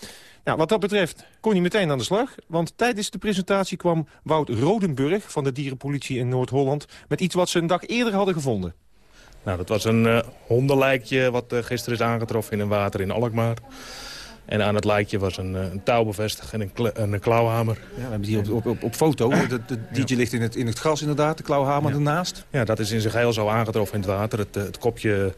Nou, wat dat betreft kon hij meteen aan de slag. Want tijdens de presentatie kwam Wout Rodenburg van de dierenpolitie in Noord-Holland... met iets wat ze een dag eerder hadden gevonden. Nou, dat was een uh, hondenlijkje wat uh, gisteren is aangetroffen in een water in Alkmaar. En aan het lijkje was een, een touw bevestigd en een, een klauwhamer. Ja, we hebben die op, op, op, op foto. De, de DJ ligt in het, in het gras inderdaad, de klauwhamer ja. ernaast. Ja, dat is in zijn geheel zo aangetroffen in het water. Het, het kopje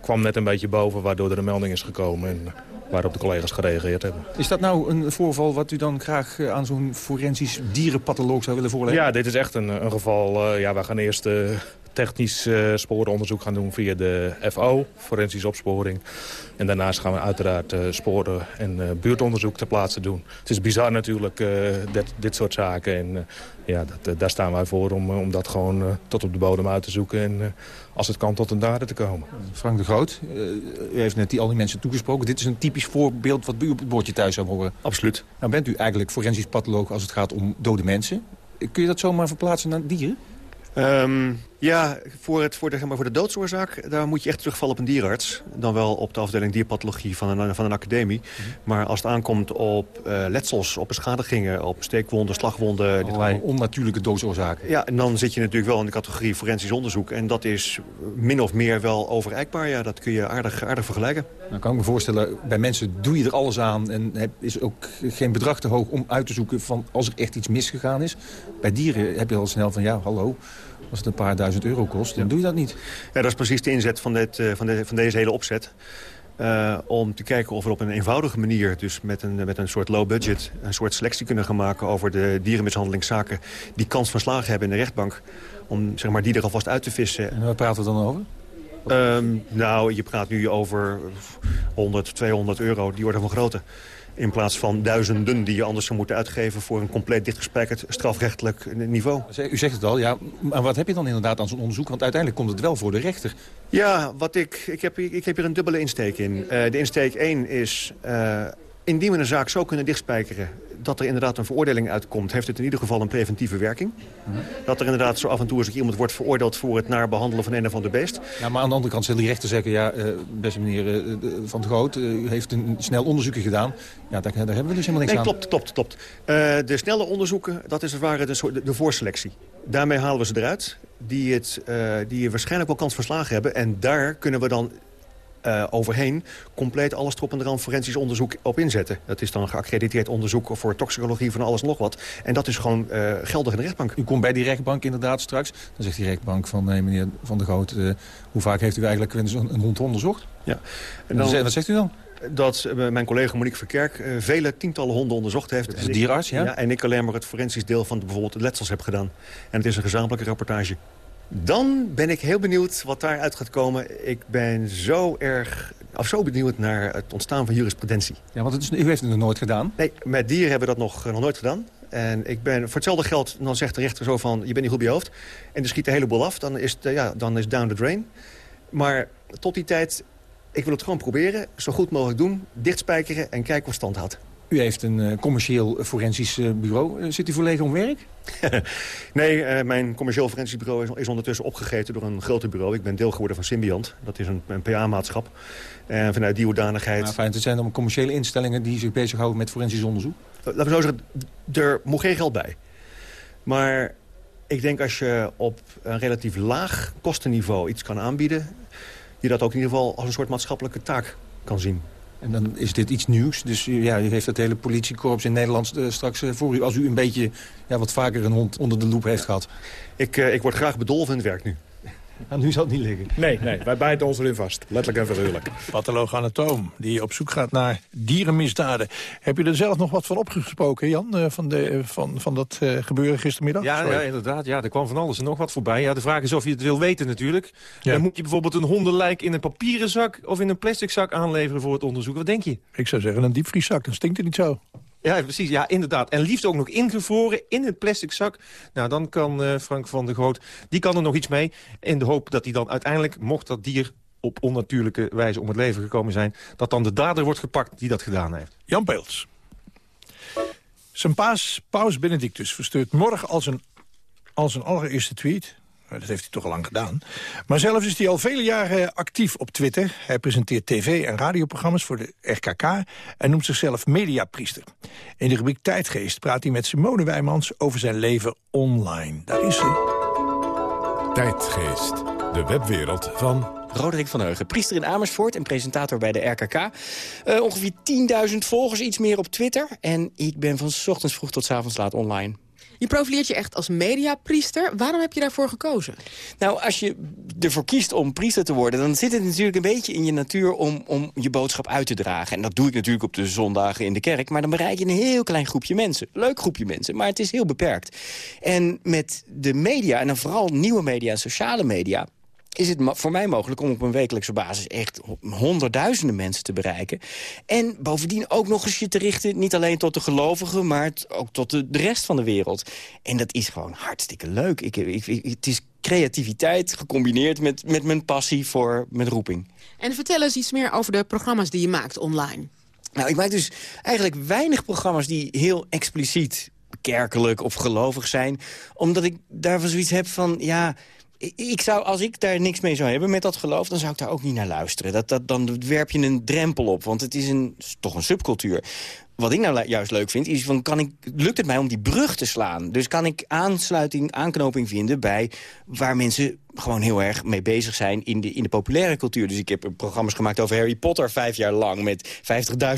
kwam net een beetje boven, waardoor er een melding is gekomen. En waarop de collega's gereageerd hebben. Is dat nou een voorval wat u dan graag aan zo'n forensisch dierenpatholoog zou willen voorleggen? Ja, dit is echt een, een geval. Uh, ja, we gaan eerst uh, technisch uh, sporenonderzoek gaan doen via de FO, forensisch opsporing. En daarnaast gaan we uiteraard uh, sporen en uh, buurtonderzoek ter plaatse doen. Het is bizar natuurlijk, uh, dit, dit soort zaken. En ja, dat, daar staan wij voor om, om dat gewoon tot op de bodem uit te zoeken. En als het kan tot een dader te komen. Frank de Groot, u heeft net die, al die mensen toegesproken. Dit is een typisch voorbeeld wat u op het bordje thuis zou horen. Absoluut. Nou bent u eigenlijk forensisch patholoog als het gaat om dode mensen. Kun je dat zomaar verplaatsen naar dieren? Um, ja, voor, het, voor, de, maar voor de doodsoorzaak daar moet je echt terugvallen op een dierarts. Dan wel op de afdeling dierpathologie van een, van een academie. Mm -hmm. Maar als het aankomt op uh, letsels, op beschadigingen, op steekwonden, slagwonden... Allerlei onnatuurlijke doodsoorzaken. Ja, en dan zit je natuurlijk wel in de categorie forensisch onderzoek. En dat is min of meer wel overeikbaar. Ja, dat kun je aardig, aardig vergelijken. Nou kan ik me voorstellen, bij mensen doe je er alles aan... en is ook geen bedrag te hoog om uit te zoeken van als er echt iets misgegaan is. Bij dieren heb je al snel van, ja, hallo... Als het een paar duizend euro kost, dan ja. doe je dat niet. Ja, dat is precies de inzet van, dit, uh, van, de, van deze hele opzet. Uh, om te kijken of we op een eenvoudige manier, dus met een, met een soort low budget... een soort selectie kunnen gaan maken over de dierenmishandelingszaken... die kans van slagen hebben in de rechtbank. Om zeg maar, die er alvast uit te vissen. En waar praten we dan over? Ehm, nou, je praat nu over 100, 200 euro, die worden van grootte. In plaats van duizenden die je anders zou moeten uitgeven... voor een compleet dichtgespijkerd strafrechtelijk niveau. U zegt het al, ja, maar wat heb je dan inderdaad aan zo'n onderzoek? Want uiteindelijk komt het wel voor de rechter. Ja, wat ik, ik, heb, hier- ik heb hier een dubbele insteek in. Eh, de insteek 1 is... eh, indien we een zaak zo kunnen dichtspijkeren... dat er inderdaad een veroordeling uitkomt... heeft het in ieder geval een preventieve werking. Dat er inderdaad zo af en toe keer iemand wordt veroordeeld... voor het naar behandelen van een of ander beest. Ja, maar aan de andere kant zullen die rechter zeggen... ja, eh, beste meneer eh, eh, Van der Groot, u heeft een snel onderzoekje gedaan. Ja, daar, daar hebben we dus helemaal niks Nee, aan. klopt, klopt, klopt. De snelle onderzoeken, dat is als het ware de, de, de voorselectie. Daarmee halen we ze eruit, die, het, eh, die waarschijnlijk wel kans verslagen hebben. En daar kunnen we dan eh, overheen compleet alles erop en eraan forensisch onderzoek op inzetten. Dat is dan geaccrediteerd onderzoek voor toxicologie van alles en nog wat. En dat is gewoon eh, geldig in de rechtbank. U komt bij die rechtbank inderdaad straks. Dan zegt die rechtbank van, nee, meneer Van der Groot... eh, hoe vaak heeft u eigenlijk een, een hond onderzocht? Ja. En dan, wat zegt u dan? Dat eh, mijn collega Monique Verkerk eh, vele tientallen honden onderzocht heeft. is En een ik- dierenarts, ja? En ik alleen maar het forensisch deel van bijvoorbeeld de letsels heb gedaan. En het is een gezamenlijke rapportage. Dan ben ik heel benieuwd wat daaruit gaat komen. Ik ben zo erg, of zo benieuwd naar het ontstaan van jurisprudentie. Ja, want het is, u heeft het nog nooit gedaan. Nee, met dieren hebben we dat nog, eh, nog nooit gedaan. En ik ben, voor hetzelfde geld, dan zegt de rechter zo van... je bent niet goed bij je hoofd. En er schiet een heleboel af. Dan is, het, eh, ja, dan is down the drain. Maar tot die tijd, ik wil het gewoon proberen. Zo goed mogelijk doen. Dichtspijkeren en kijken of het stand houdt. U heeft een eh, commercieel forensisch eh, bureau. Eh, zit u volledig om werk? Nee, mijn commercieel forensisch bureau is, ondertussen opgegeten door een groter bureau. Ik ben deel geworden van Symbiont. Dat is een, een PA-maatschap. En vanuit die hoedanigheid... Maar fijn, het zijn dan commerciële instellingen die zich bezighouden met forensisch onderzoek. Laten we zo zeggen, er moet geen geld bij. Maar ik denk als je op een relatief laag kostenniveau iets kan aanbieden... je dat ook in ieder geval als een soort maatschappelijke taak kan zien. En dan is dit iets nieuws. Dus eh, ja, u heeft dat hele politiekorps in Nederland eh, straks eh, voor u. Als u een beetje ja, wat vaker een hond onder de loep heeft gehad. Ik, ik word graag bedolven in het werk nu. Nou, nu zal het niet liggen. Nee, nee, wij bijten ons erin vast. Letterlijk en figuurlijk. Patholoog-anatoom die op zoek gaat naar dierenmisdaden. Heb je er zelf nog wat van opgesproken, Jan, eh, van, de, van, van dat eh, gebeuren gistermiddag? Ja, Sorry. ja, inderdaad. Ja, er kwam van alles en nog wat voorbij. Ja, de vraag is of je het wil weten natuurlijk. Ja. Dan moet je bijvoorbeeld een hondenlijk in een papieren zak... of in een plastic zak aanleveren voor het onderzoek. Wat denk je? Ik zou zeggen een diepvrieszak, dan stinkt het niet zo. Ja, precies. Ja, inderdaad. En liefst ook nog ingevroren in het plastic zak. Nou, dan kan eh, Frank van der Groot, die kan er nog iets mee. In de hoop dat hij dan uiteindelijk, mocht dat dier op onnatuurlijke wijze om het leven gekomen zijn... dat dan de dader wordt gepakt die dat gedaan heeft. Jan Peels. Zijn paas, paus Benedictus verstuurt morgen als een, als een allereerste tweet... Nou, Dat heeft hij toch al lang gedaan. Maar zelf is hij al vele jaren actief op Twitter. Hij presenteert tv- en radioprogramma's voor de RKK... en noemt zichzelf mediapriester. In de rubriek Tijdgeest praat hij met Simone Wijmans... over zijn leven online. Daar is hij. Tijdgeest, de webwereld van Roderick van Heugen, priester in Amersfoort en presentator bij de RKK. Eh, ongeveer 10.000 volgers, iets meer op Twitter. En ik ben van 's ochtends vroeg tot 's avonds laat online. Je profileert je echt als mediapriester. Waarom heb je daarvoor gekozen? Nou, als je ervoor kiest om priester te worden... dan zit het natuurlijk een beetje in je natuur om, om je boodschap uit te dragen. En dat doe ik natuurlijk op de zondagen in de kerk. Maar dan bereik je een heel klein groepje mensen. Leuk groepje mensen, maar het is heel beperkt. En met de media, en dan vooral nieuwe media en sociale media is het voor mij mogelijk om op een wekelijkse basis echt honderdduizenden mensen te bereiken. En bovendien ook nog eens je te richten, niet alleen tot de gelovigen, maar ook tot de, de rest van de wereld. En dat is gewoon hartstikke leuk. Ik, ik, ik- het is creativiteit gecombineerd met, met mijn passie voor mijn roeping. En vertel eens iets meer over de programma's die je maakt online. Nou, ik maak dus eigenlijk weinig programma's die heel expliciet kerkelijk of gelovig zijn. Omdat ik daarvan zoiets heb van, ja... Ik zou, als ik daar niks mee zou hebben met dat geloof... dan zou ik daar ook niet naar luisteren. Dat, dat, dan werp je een drempel op, want het is een, toch een subcultuur. Wat ik nou juist leuk vind, is van, kan ik, lukt het mij om die brug te slaan? Dus kan ik aansluiting, aanknoping vinden bij waar mensen gewoon heel erg mee bezig zijn in de, in de populaire cultuur. Dus ik heb programma's gemaakt over Harry Potter vijf jaar lang... met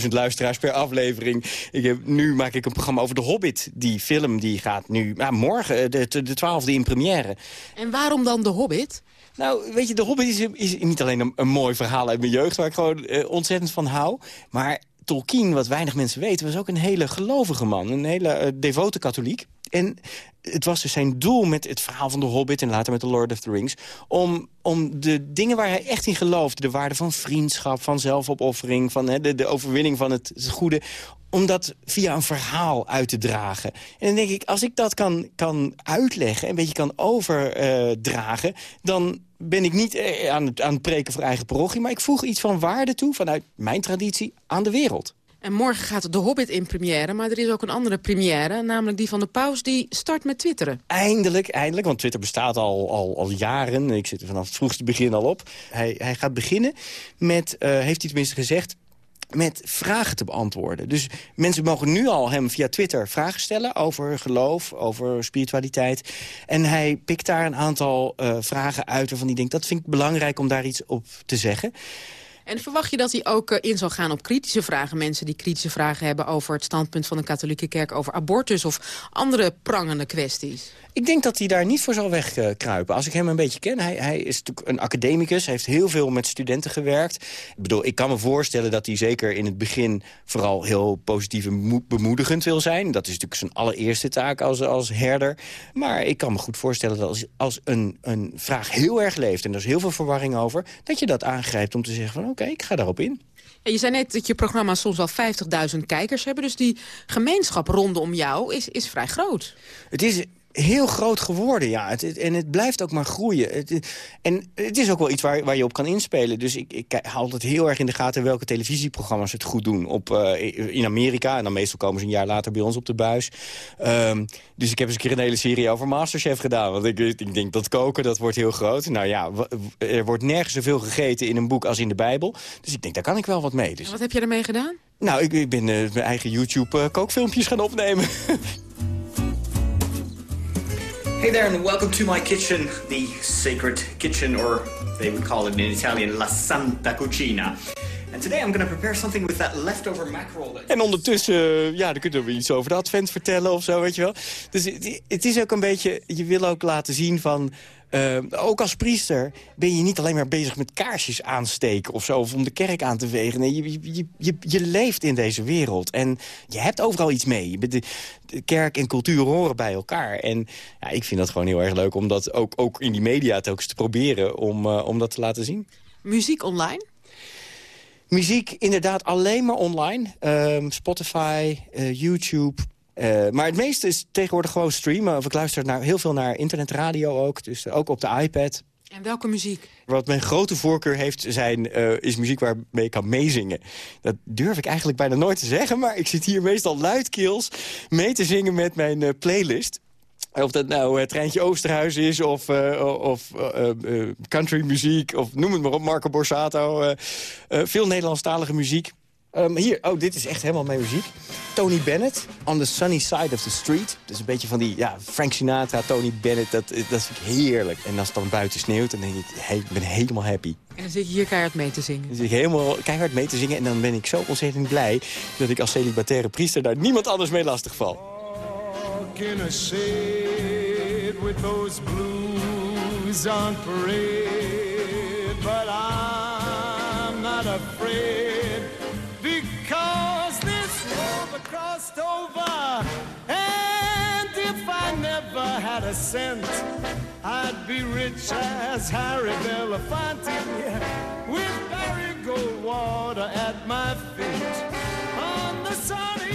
50.000 luisteraars per aflevering. Ik heb, nu maak ik een programma over The Hobbit. Die film die gaat nu ja, morgen, de, de, de 12e in première. En waarom dan The Hobbit? Nou, weet je, De Hobbit is, is niet alleen een, een mooi verhaal uit mijn jeugd... waar ik gewoon eh, ontzettend van hou. Maar Tolkien, wat weinig mensen weten, was ook een hele gelovige man. Een hele eh, devote katholiek. En het was dus zijn doel met het verhaal van de Hobbit... en later met The Lord of the Rings... om, om de dingen waar hij echt in geloofde... de waarde van vriendschap, van zelfopoffering... van hè, de, de overwinning van het, het goede om dat via een verhaal uit te dragen. En dan denk ik, als ik dat kan, kan uitleggen... een beetje kan overdragen... dan ben ik niet eh, aan het, aan het preken voor eigen parochie... maar ik voeg iets van waarde toe, vanuit mijn traditie, aan de wereld. En morgen gaat de Hobbit in première, maar er is ook een andere première... namelijk die van de paus, die start met twitteren. Eindelijk, eindelijk, want Twitter bestaat al, al, al jaren. Ik zit er vanaf het vroegste begin al op. Hij, hij gaat beginnen met, eh, heeft hij tenminste gezegd met vragen te beantwoorden. Dus mensen mogen nu al hem via Twitter vragen stellen... over geloof, over spiritualiteit. En hij pikt daar een aantal uh, vragen uit waarvan hij denkt... dat vind ik belangrijk om daar iets op te zeggen. En verwacht je dat hij ook uh, in zal gaan op kritische vragen? Mensen die kritische vragen hebben over het standpunt van de katholieke kerk... over abortus of andere prangende kwesties? Ik denk dat hij daar niet voor zal wegkruipen. Als ik hem een beetje ken, hij, hij is natuurlijk een academicus. Heeft heel veel met studenten gewerkt. Ik bedoel, ik kan me voorstellen dat hij zeker in het begin... vooral heel positief en bemoedigend wil zijn. Dat is natuurlijk zijn allereerste taak als, als herder. Maar ik kan me goed voorstellen dat als, als een, een vraag heel erg leeft... en er is heel veel verwarring over... dat je dat aangrijpt om te zeggen oké, ik ga daarop in. Ja, je zei net dat je programma's soms al 50.000 kijkers hebben. Dus die gemeenschap rondom jou is, is vrij groot. Het is heel groot geworden, ja. Het, het, en het blijft ook maar groeien. Het, en het is ook wel iets waar, waar je op kan inspelen. Dus ik, ik hou altijd heel erg in de gaten welke televisieprogramma's het goed doen. Op, uh, in Amerika, en dan meestal komen ze een jaar later bij ons op de buis. Um, dus ik heb eens een keer een hele serie over Masterchef gedaan. Want ik, ik denk dat koken, dat wordt heel groot. Nou ja, er wordt nergens zoveel gegeten in een boek als in de Bijbel. Dus ik denk, daar kan ik wel wat mee. Dus... En wat heb je ermee gedaan? Nou, ik, ik ben uh, mijn eigen YouTube uh, kookfilmpjes gaan opnemen. Hey there and welcome to my kitchen, the sacred kitchen, or they would call it in Italian La Santa Cucina. And today I'm going to prepare something with that leftover mackerel. En ondertussen, ja, dan kunnen we iets over de advent vertellen of zo, weet je wel. Dus het is ook een beetje, je wil ook laten zien van... Uh, ook als priester ben je niet alleen maar bezig met kaarsjes aansteken of zo... of om de kerk aan te vegen. Nee, je, je, je, je leeft in deze wereld. En je hebt overal iets mee. De, de kerk en cultuur horen bij elkaar. En ja, ik vind dat gewoon heel erg leuk om dat ook, ook in die media eens te proberen... om, uh, om dat te laten zien. Muziek online? Muziek inderdaad alleen maar online. Um, Spotify, uh, YouTube... Uh, maar het meeste is tegenwoordig gewoon streamen. Of ik luister naar, heel veel naar internetradio ook. Dus uh, ook op de iPad. En welke muziek? Wat mijn grote voorkeur heeft, zijn, uh, is muziek waarmee ik kan meezingen. Dat durf ik eigenlijk bijna nooit te zeggen. Maar ik zit hier meestal luidkeels mee te zingen met mijn playlist. Of dat nou het Treintje Oosterhuis is, of, uh, of uh, uh, countrymuziek, of noem het maar op, Marco Borsato. veel Nederlandstalige muziek. Um, hier, oh, dit is echt helemaal mijn muziek. Tony Bennett, On the Sunny Side of the Street. Dus een beetje van die, ja, Frank Sinatra, Tony Bennett, dat, dat vind ik heerlijk. En als het dan buiten sneeuwt, dan denk ik, hey, ik ben helemaal happy. En dan zit je hier keihard mee te zingen. Dan zit ik helemaal keihard mee te zingen en dan ben ik zo ontzettend blij... dat ik als celibataire priester daar niemand anders mee lastig val. in a shade with those blues on parade. But I'm not afraid rover over. And if I never had a cent, I'd be rich as Harry Belafonte with Barry Goldwater at my feet on the sunny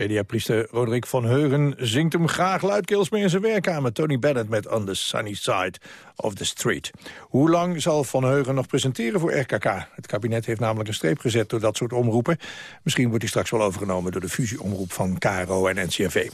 Mediapriester Roderick van Heugen zingt hem graag luidkeels mee in zijn werkkamer. Tony Bennett met On the Sunny Side of the Street. Hoe lang zal Van Heugen nog presenteren voor RKK? Het kabinet heeft namelijk een streep gezet door dat soort omroepen. Misschien wordt hij straks wel overgenomen door de fusieomroep van KRO en NCRV.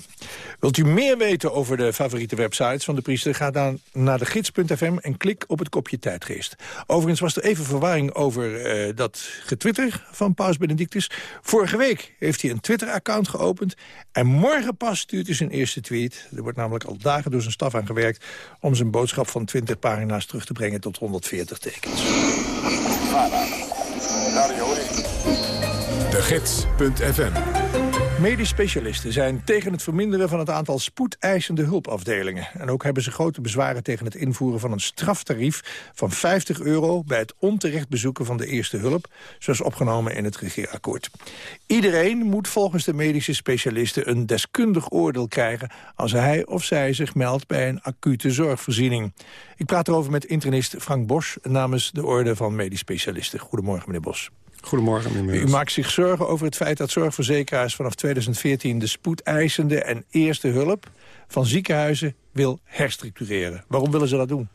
Wilt u meer weten over de favoriete websites van de priester? Ga dan naar de gids.fm en klik op het kopje tijdgeest. Overigens was er even verwarring over uh, dat getwitter van Paus Benedictus. Vorige week heeft hij een Twitter-account geopend en morgen pas stuurt hij zijn eerste tweet. Er wordt namelijk al dagen door zijn staf aan gewerkt... om zijn boodschap van 20 pagina's terug te brengen tot 140 tekens. De Gids.fm Medisch specialisten zijn tegen het verminderen van het aantal spoedeisende hulpafdelingen. En ook hebben ze grote bezwaren tegen het invoeren van een straftarief van 50 euro bij het onterecht bezoeken van de eerste hulp, zoals opgenomen in het regeerakkoord. Iedereen moet volgens de medische specialisten een deskundig oordeel krijgen als hij of zij zich meldt bij een acute zorgvoorziening. Ik praat erover met internist Frank Bos namens de Orde van Medisch Specialisten. Goedemorgen, meneer Bos. Goedemorgen, meneer. U maakt zich zorgen over het feit dat zorgverzekeraars vanaf 2014... de spoedeisende en eerste hulp van ziekenhuizen wil herstructureren. Waarom willen ze dat doen?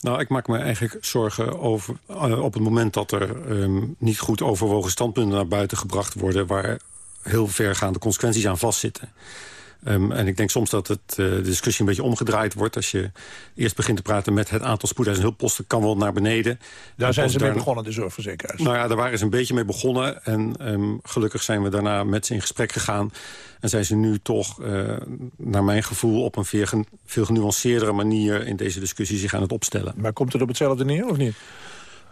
Nou, ik maak me eigenlijk zorgen over, eh, op het moment dat er ehm, niet goed overwogen standpunten naar buiten gebracht worden... waar heel vergaande consequenties aan vastzitten. Ehm, en ik denk soms dat het, eh, de discussie een beetje omgedraaid wordt. Als je eerst begint te praten met het aantal spoedeisende hulpposten... kan wel naar beneden. Daar En zijn ze mee begonnen, de zorgverzekeraars. Nou ja, daar waren ze een beetje mee begonnen. En ehm, gelukkig zijn we daarna met ze in gesprek gegaan. En zijn ze nu toch, eh, naar mijn gevoel... op een veel genuanceerdere manier in deze discussie zich aan het opstellen. Maar komt het op hetzelfde neer, of niet?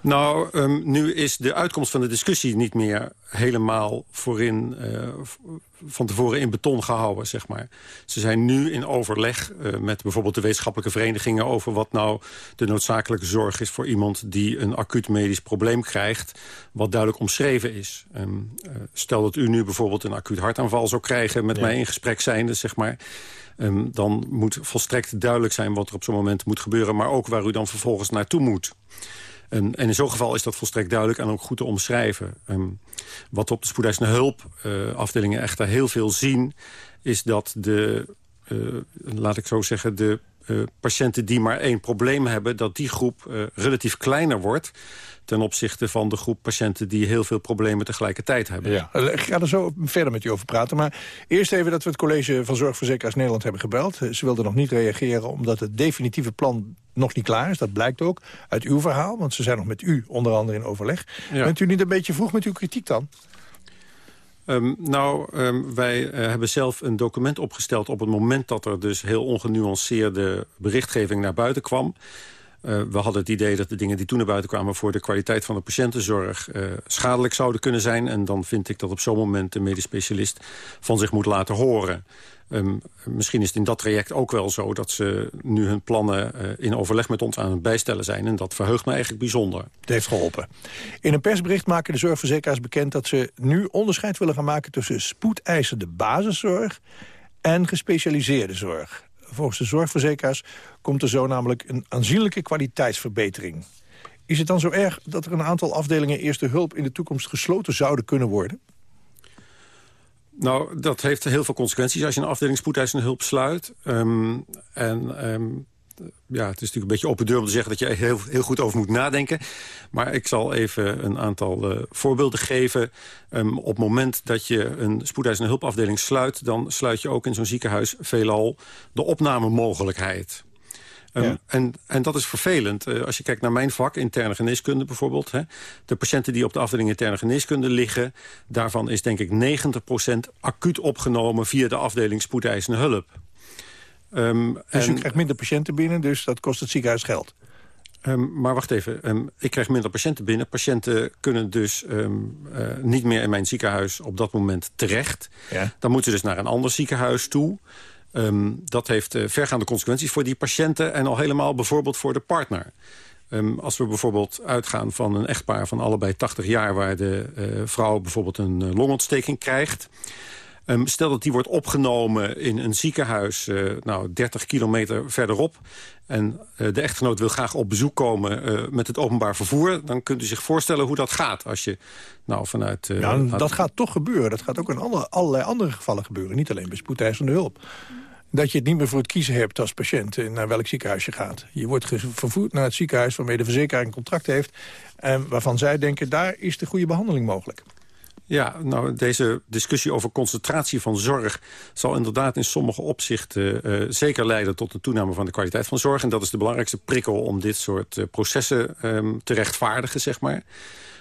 Nou, ehm, nu is de uitkomst van de discussie niet meer helemaal voorin, eh, van tevoren in beton gehouden, zeg maar. Ze zijn nu in overleg eh, met bijvoorbeeld de wetenschappelijke verenigingen... over wat nou de noodzakelijke zorg is voor iemand die een acuut medisch probleem krijgt... wat duidelijk omschreven is. Ehm, eh, stel dat u nu bijvoorbeeld een acuut hartaanval zou krijgen... met Ja. mij in gesprek zijnde, zeg maar... Ehm, dan moet volstrekt duidelijk zijn wat er op zo'n moment moet gebeuren... maar ook waar u dan vervolgens naartoe moet. En, en in zo'n geval is dat volstrekt duidelijk en ook goed te omschrijven. Ehm, wat op de spoedeisende hulpafdelingen afdelingen echter heel veel zien... is dat de, eh, laat ik zo zeggen, de eh, patiënten die maar één probleem hebben... dat die groep eh, relatief kleiner wordt ten opzichte van de groep patiënten... die heel veel problemen tegelijkertijd hebben. Ja, ik ga er zo verder met u over praten. Maar eerst even dat we het College van Zorgverzekeraars Nederland hebben gebeld. Ze wilden nog niet reageren omdat het definitieve plan nog niet klaar is. Dat blijkt ook uit uw verhaal, want ze zijn nog met u onder andere in overleg. Ja. Bent u niet een beetje vroeg met uw kritiek dan? Ehm, nou, ehm, wij eh, hebben zelf een document opgesteld... op het moment dat er dus heel ongenuanceerde berichtgeving naar buiten kwam. Eh, we hadden het idee dat de dingen die toen naar buiten kwamen... voor de kwaliteit van de patiëntenzorg eh, schadelijk zouden kunnen zijn. En dan vind ik dat op zo'n moment de medisch specialist van zich moet laten horen. Ehm, misschien is het in dat traject ook wel zo dat ze nu hun plannen eh, in overleg met ons aan het bijstellen zijn. En dat verheugt me eigenlijk bijzonder. Het heeft geholpen. In een persbericht maken de zorgverzekeraars bekend dat ze nu onderscheid willen gaan maken tussen spoedeisende basiszorg en gespecialiseerde zorg. Volgens de zorgverzekeraars komt er zo namelijk een aanzienlijke kwaliteitsverbetering. Is het dan zo erg dat er een aantal afdelingen eerste hulp in de toekomst gesloten zouden kunnen worden? Nou, dat heeft heel veel consequenties als je een afdeling spoedeisende hulp sluit. Ehm, en ehm, ja, het is natuurlijk een beetje open deur om te zeggen... dat je er heel, heel goed over moet nadenken. Maar ik zal even een aantal eh, voorbeelden geven. Ehm, op het moment dat je een spoedeisende hulpafdeling sluit... dan sluit je ook in zo'n ziekenhuis veelal de opnamemogelijkheid. Ehm, Ja. en, en dat is vervelend. Eh, als je kijkt naar mijn vak, interne geneeskunde bijvoorbeeld. Hè, de patiënten die op de afdeling interne geneeskunde liggen... daarvan is denk ik 90% acuut opgenomen... via de afdeling spoedeisende hulp. Ehm, Dus en- krijgt minder patiënten binnen, dus dat kost het ziekenhuis geld. Ehm, maar wacht even, ik krijg minder patiënten binnen. Patiënten kunnen dus eh, niet meer in mijn ziekenhuis op dat moment terecht. Ja. Dan moeten ze dus naar een ander ziekenhuis toe. Ehm, dat heeft eh, vergaande consequenties voor die patiënten... en al helemaal bijvoorbeeld voor de partner. Ehm, als we bijvoorbeeld uitgaan van een echtpaar van allebei 80 jaar... waar de eh, vrouw bijvoorbeeld een eh, longontsteking krijgt... Ehm, stel dat die wordt opgenomen in een ziekenhuis nou, 30 kilometer verderop... en de echtgenoot wil graag op bezoek komen met het openbaar vervoer... dan kunt u zich voorstellen hoe dat gaat als je nou, vanuit... Ja, dat gaat toch gebeuren. Dat gaat ook in alle, allerlei andere gevallen gebeuren. Niet alleen bij spoedeisende hulp. Dat je het niet meer voor het kiezen hebt als patiënt eh, naar welk ziekenhuis je gaat. Je wordt vervoerd naar het ziekenhuis waarmee de verzekeraar een contract heeft... en waarvan zij denken, daar is de goede behandeling mogelijk. Ja, nou, deze discussie over concentratie van zorg... zal inderdaad in sommige opzichten eh, zeker leiden tot een toename van de kwaliteit van zorg. En dat is de belangrijkste prikkel om dit soort eh, processen ehm, te rechtvaardigen, zeg maar.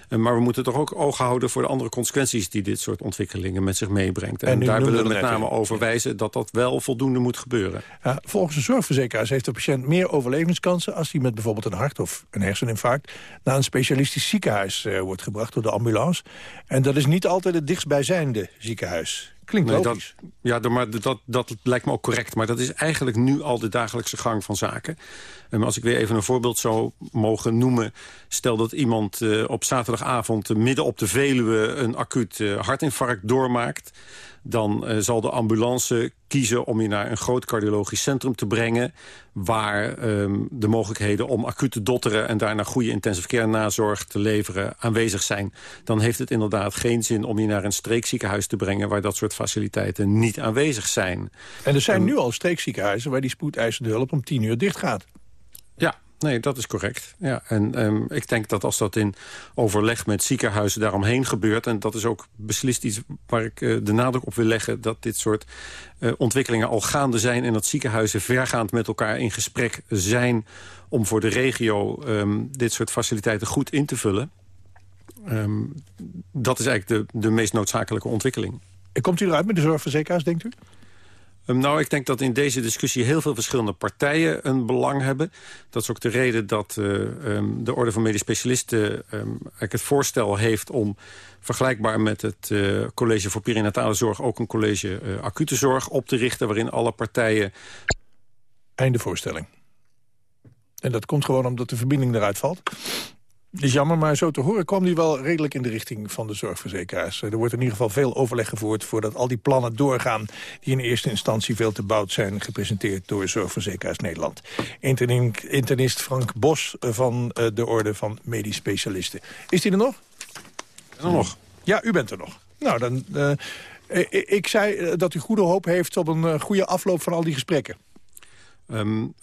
Eh, maar we moeten toch ook oog houden voor de andere consequenties... die dit soort ontwikkelingen met zich meebrengt. En, daar willen we met name over wijzen dat dat wel voldoende moet gebeuren. Ja, volgens de zorgverzekeraars heeft de patiënt meer overlevingskansen... als hij met bijvoorbeeld een hart- of een herseninfarct... naar een specialistisch ziekenhuis eh, wordt gebracht door de ambulance. En dat is niet altijd het dichtstbijzijnde ziekenhuis. Klinkt Nee, logisch. dat, ja, maar dat, dat lijkt me ook correct. Maar dat is eigenlijk nu al de dagelijkse gang van zaken. En als ik weer even een voorbeeld zou mogen noemen... stel dat iemand eh, op zaterdagavond eh, midden op de Veluwe... een acuut eh, hartinfarct doormaakt... dan eh, zal de ambulance kiezen om je naar een groot cardiologisch centrum te brengen... waar ehm, de mogelijkheden om acuut te dotteren... en daarna goede intensive care nazorg te leveren aanwezig zijn. Dan heeft het inderdaad geen zin om je naar een streekziekenhuis te brengen... waar dat soort faciliteiten niet aanwezig zijn. En er zijn nu al streekziekenhuizen... waar die spoedeisende hulp om tien uur dicht gaat. Ja, nee, dat is correct. Ja, en ehm, ik denk dat als dat in overleg met ziekenhuizen daaromheen gebeurt... en dat is ook beslist iets waar ik eh, de nadruk op wil leggen... dat dit soort eh, ontwikkelingen al gaande zijn... en dat ziekenhuizen vergaand met elkaar in gesprek zijn... om voor de regio ehm, dit soort faciliteiten goed in te vullen. Ehm, dat is eigenlijk de, de meest noodzakelijke ontwikkeling. En komt u eruit met de zorgverzekeraars, denkt u? Um, nou, ik denk dat in deze discussie heel veel verschillende partijen een belang hebben. Dat is ook de reden dat uh, um, de Orde van Medisch Specialisten um, eigenlijk het voorstel heeft om vergelijkbaar met het uh, College voor Perinatale Zorg ook een college uh, acute zorg op te richten waarin alle partijen... Einde voorstelling. En dat komt gewoon omdat de verbinding eruit valt. Is jammer, maar zo te horen kwam die wel redelijk in de richting van de zorgverzekeraars. Er wordt in ieder geval veel overleg gevoerd voordat al die plannen doorgaan... die in eerste instantie veel te bout zijn gepresenteerd door Zorgverzekeraars Nederland. Internist Frank Bos van uh, de Orde van Medisch Specialisten. Is die er nog? Er nog. Ja, u bent er nog. Nou, dan... Uh, ik zei dat u goede hoop heeft op een goede afloop van al die gesprekken. Um,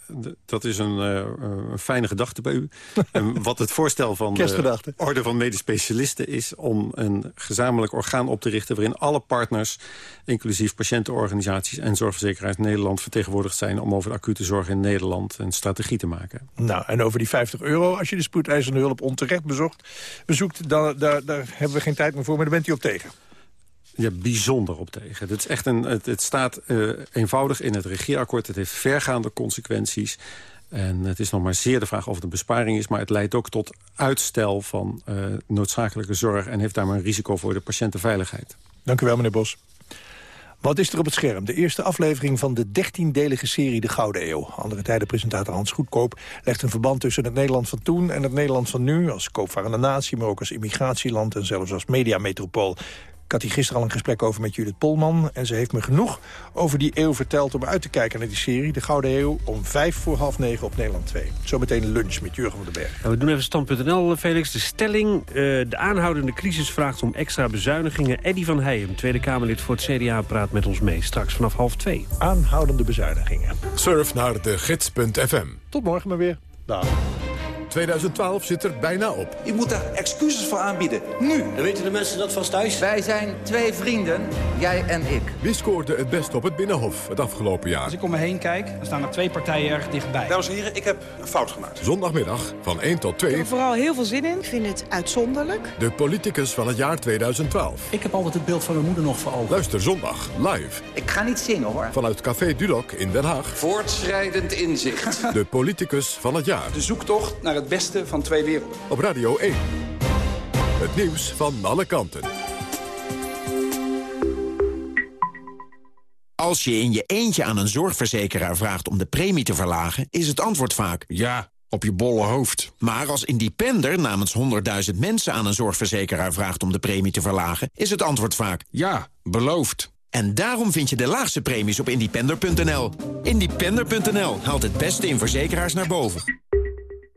dat is een, uh, een, fijne gedachte bij u. um, wat het voorstel van de Orde van Medisch Specialisten is... om een gezamenlijk orgaan op te richten... waarin alle partners, inclusief patiëntenorganisaties... en zorgverzekeraars Nederland vertegenwoordigd zijn... om over de acute zorg in Nederland een strategie te maken. Nou, en over die 50 euro, als je de spoedeisende hulp onterecht bezocht, bezoekt... Dan, daar, daar hebben we geen tijd meer voor, maar daar bent u op tegen. Ja, bijzonder op tegen. Het, is echt een, het, staat uh, eenvoudig in het regeerakkoord. Het heeft vergaande consequenties. En het is nog maar zeer de vraag of het een besparing is... maar het leidt ook tot uitstel van uh, noodzakelijke zorg... en heeft daarmee een risico voor de patiëntenveiligheid. Dank u wel, meneer Bos. Wat is er op het scherm? De eerste aflevering van de 13-delige serie De Gouden Eeuw. Andere tijdenpresentator Hans Goedkoop legt een verband tussen het Nederland van toen en het Nederland van nu... als koopvarende natie, maar ook als immigratieland en zelfs als mediametropool. Ik had hier gisteren al een gesprek over met Judith Polman... en ze heeft me genoeg over die eeuw verteld om uit te kijken naar die serie... De Gouden Eeuw, om vijf voor half negen op Nederland 2. Zometeen lunch met Jurgen van den Berg. We doen even stand.nl, Felix. De stelling, uh, de aanhoudende crisis vraagt om extra bezuinigingen. Eddie van Heijem, Tweede Kamerlid voor het CDA, praat met ons mee. Straks vanaf half twee. Aanhoudende bezuinigingen. Surf naar de gids.fm. Tot morgen maar weer. Dag. 2012 zit er bijna op. Je moet daar excuses voor aanbieden. Nu. Dan weten de mensen dat vast thuis. Wij zijn twee vrienden, jij en ik. Wie scoorde het best op het Binnenhof het afgelopen jaar? Als ik om me heen kijk, dan staan er twee partijen erg dichtbij. Dames en heren, ik heb een fout gemaakt. Zondagmiddag van 1 tot 2. Ik heb er vooral heel veel zin in. Ik vind het uitzonderlijk. De politicus van het jaar 2012. Ik heb altijd het beeld van mijn moeder nog voor ogen. Luister zondag live. Ik ga niet zingen hoor. Vanuit Café Dulok in Den Haag. Voortschrijdend inzicht. De politicus van het jaar. De zoektocht naar het beste van twee werelden. Op Radio 1. Het nieuws van alle kanten. Als je in je eentje aan een zorgverzekeraar vraagt om de premie te verlagen... is het antwoord vaak... Ja, op je bolle hoofd. Maar als independer namens 100.000 mensen aan een zorgverzekeraar vraagt... om de premie te verlagen, is het antwoord vaak... Ja, beloofd. En daarom vind je de laagste premies op independer.nl. Independer.nl haalt het beste in verzekeraars naar boven.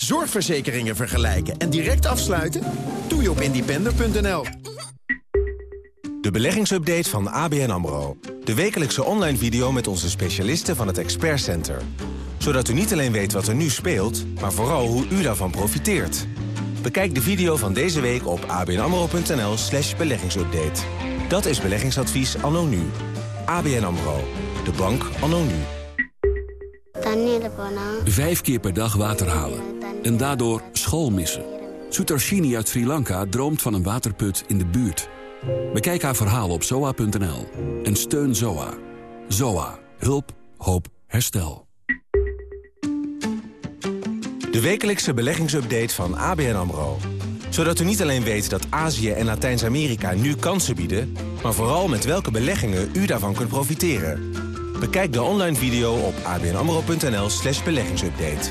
Zorgverzekeringen vergelijken en direct afsluiten? Doe je op independer.nl. De beleggingsupdate van ABN AMRO. De wekelijkse online video met onze specialisten van het Expert Center. Zodat u niet alleen weet wat er nu speelt, maar vooral hoe u daarvan profiteert. Bekijk de video van deze week op abnamro.nl slash beleggingsupdate. Dat is beleggingsadvies anno nu. ABN AMRO. De bank anno nu. Vijf keer per dag water halen. En daardoor school missen. Sutarshini uit Sri Lanka droomt van een waterput in de buurt. Bekijk haar verhaal op zoa.nl. En steun ZOA. ZOA. Hulp. Hoop. Herstel. De wekelijkse beleggingsupdate van ABN AMRO. Zodat u niet alleen weet dat Azië en Latijns-Amerika nu kansen bieden... maar vooral met welke beleggingen u daarvan kunt profiteren. Bekijk de online video op abnamro.nl slash beleggingsupdate.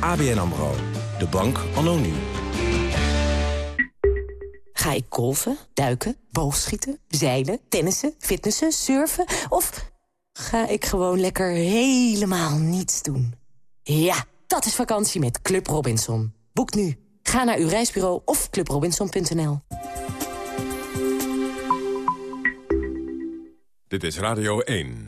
ABN AMRO. De bank anno nu. Ga ik golfen, duiken, boogschieten, zeilen, tennissen, fitnessen, surfen... of ga ik gewoon lekker helemaal niets doen? Ja, dat is vakantie met Club Robinson. Boek nu. Ga naar uw reisbureau of clubrobinson.nl. Dit is Radio 1.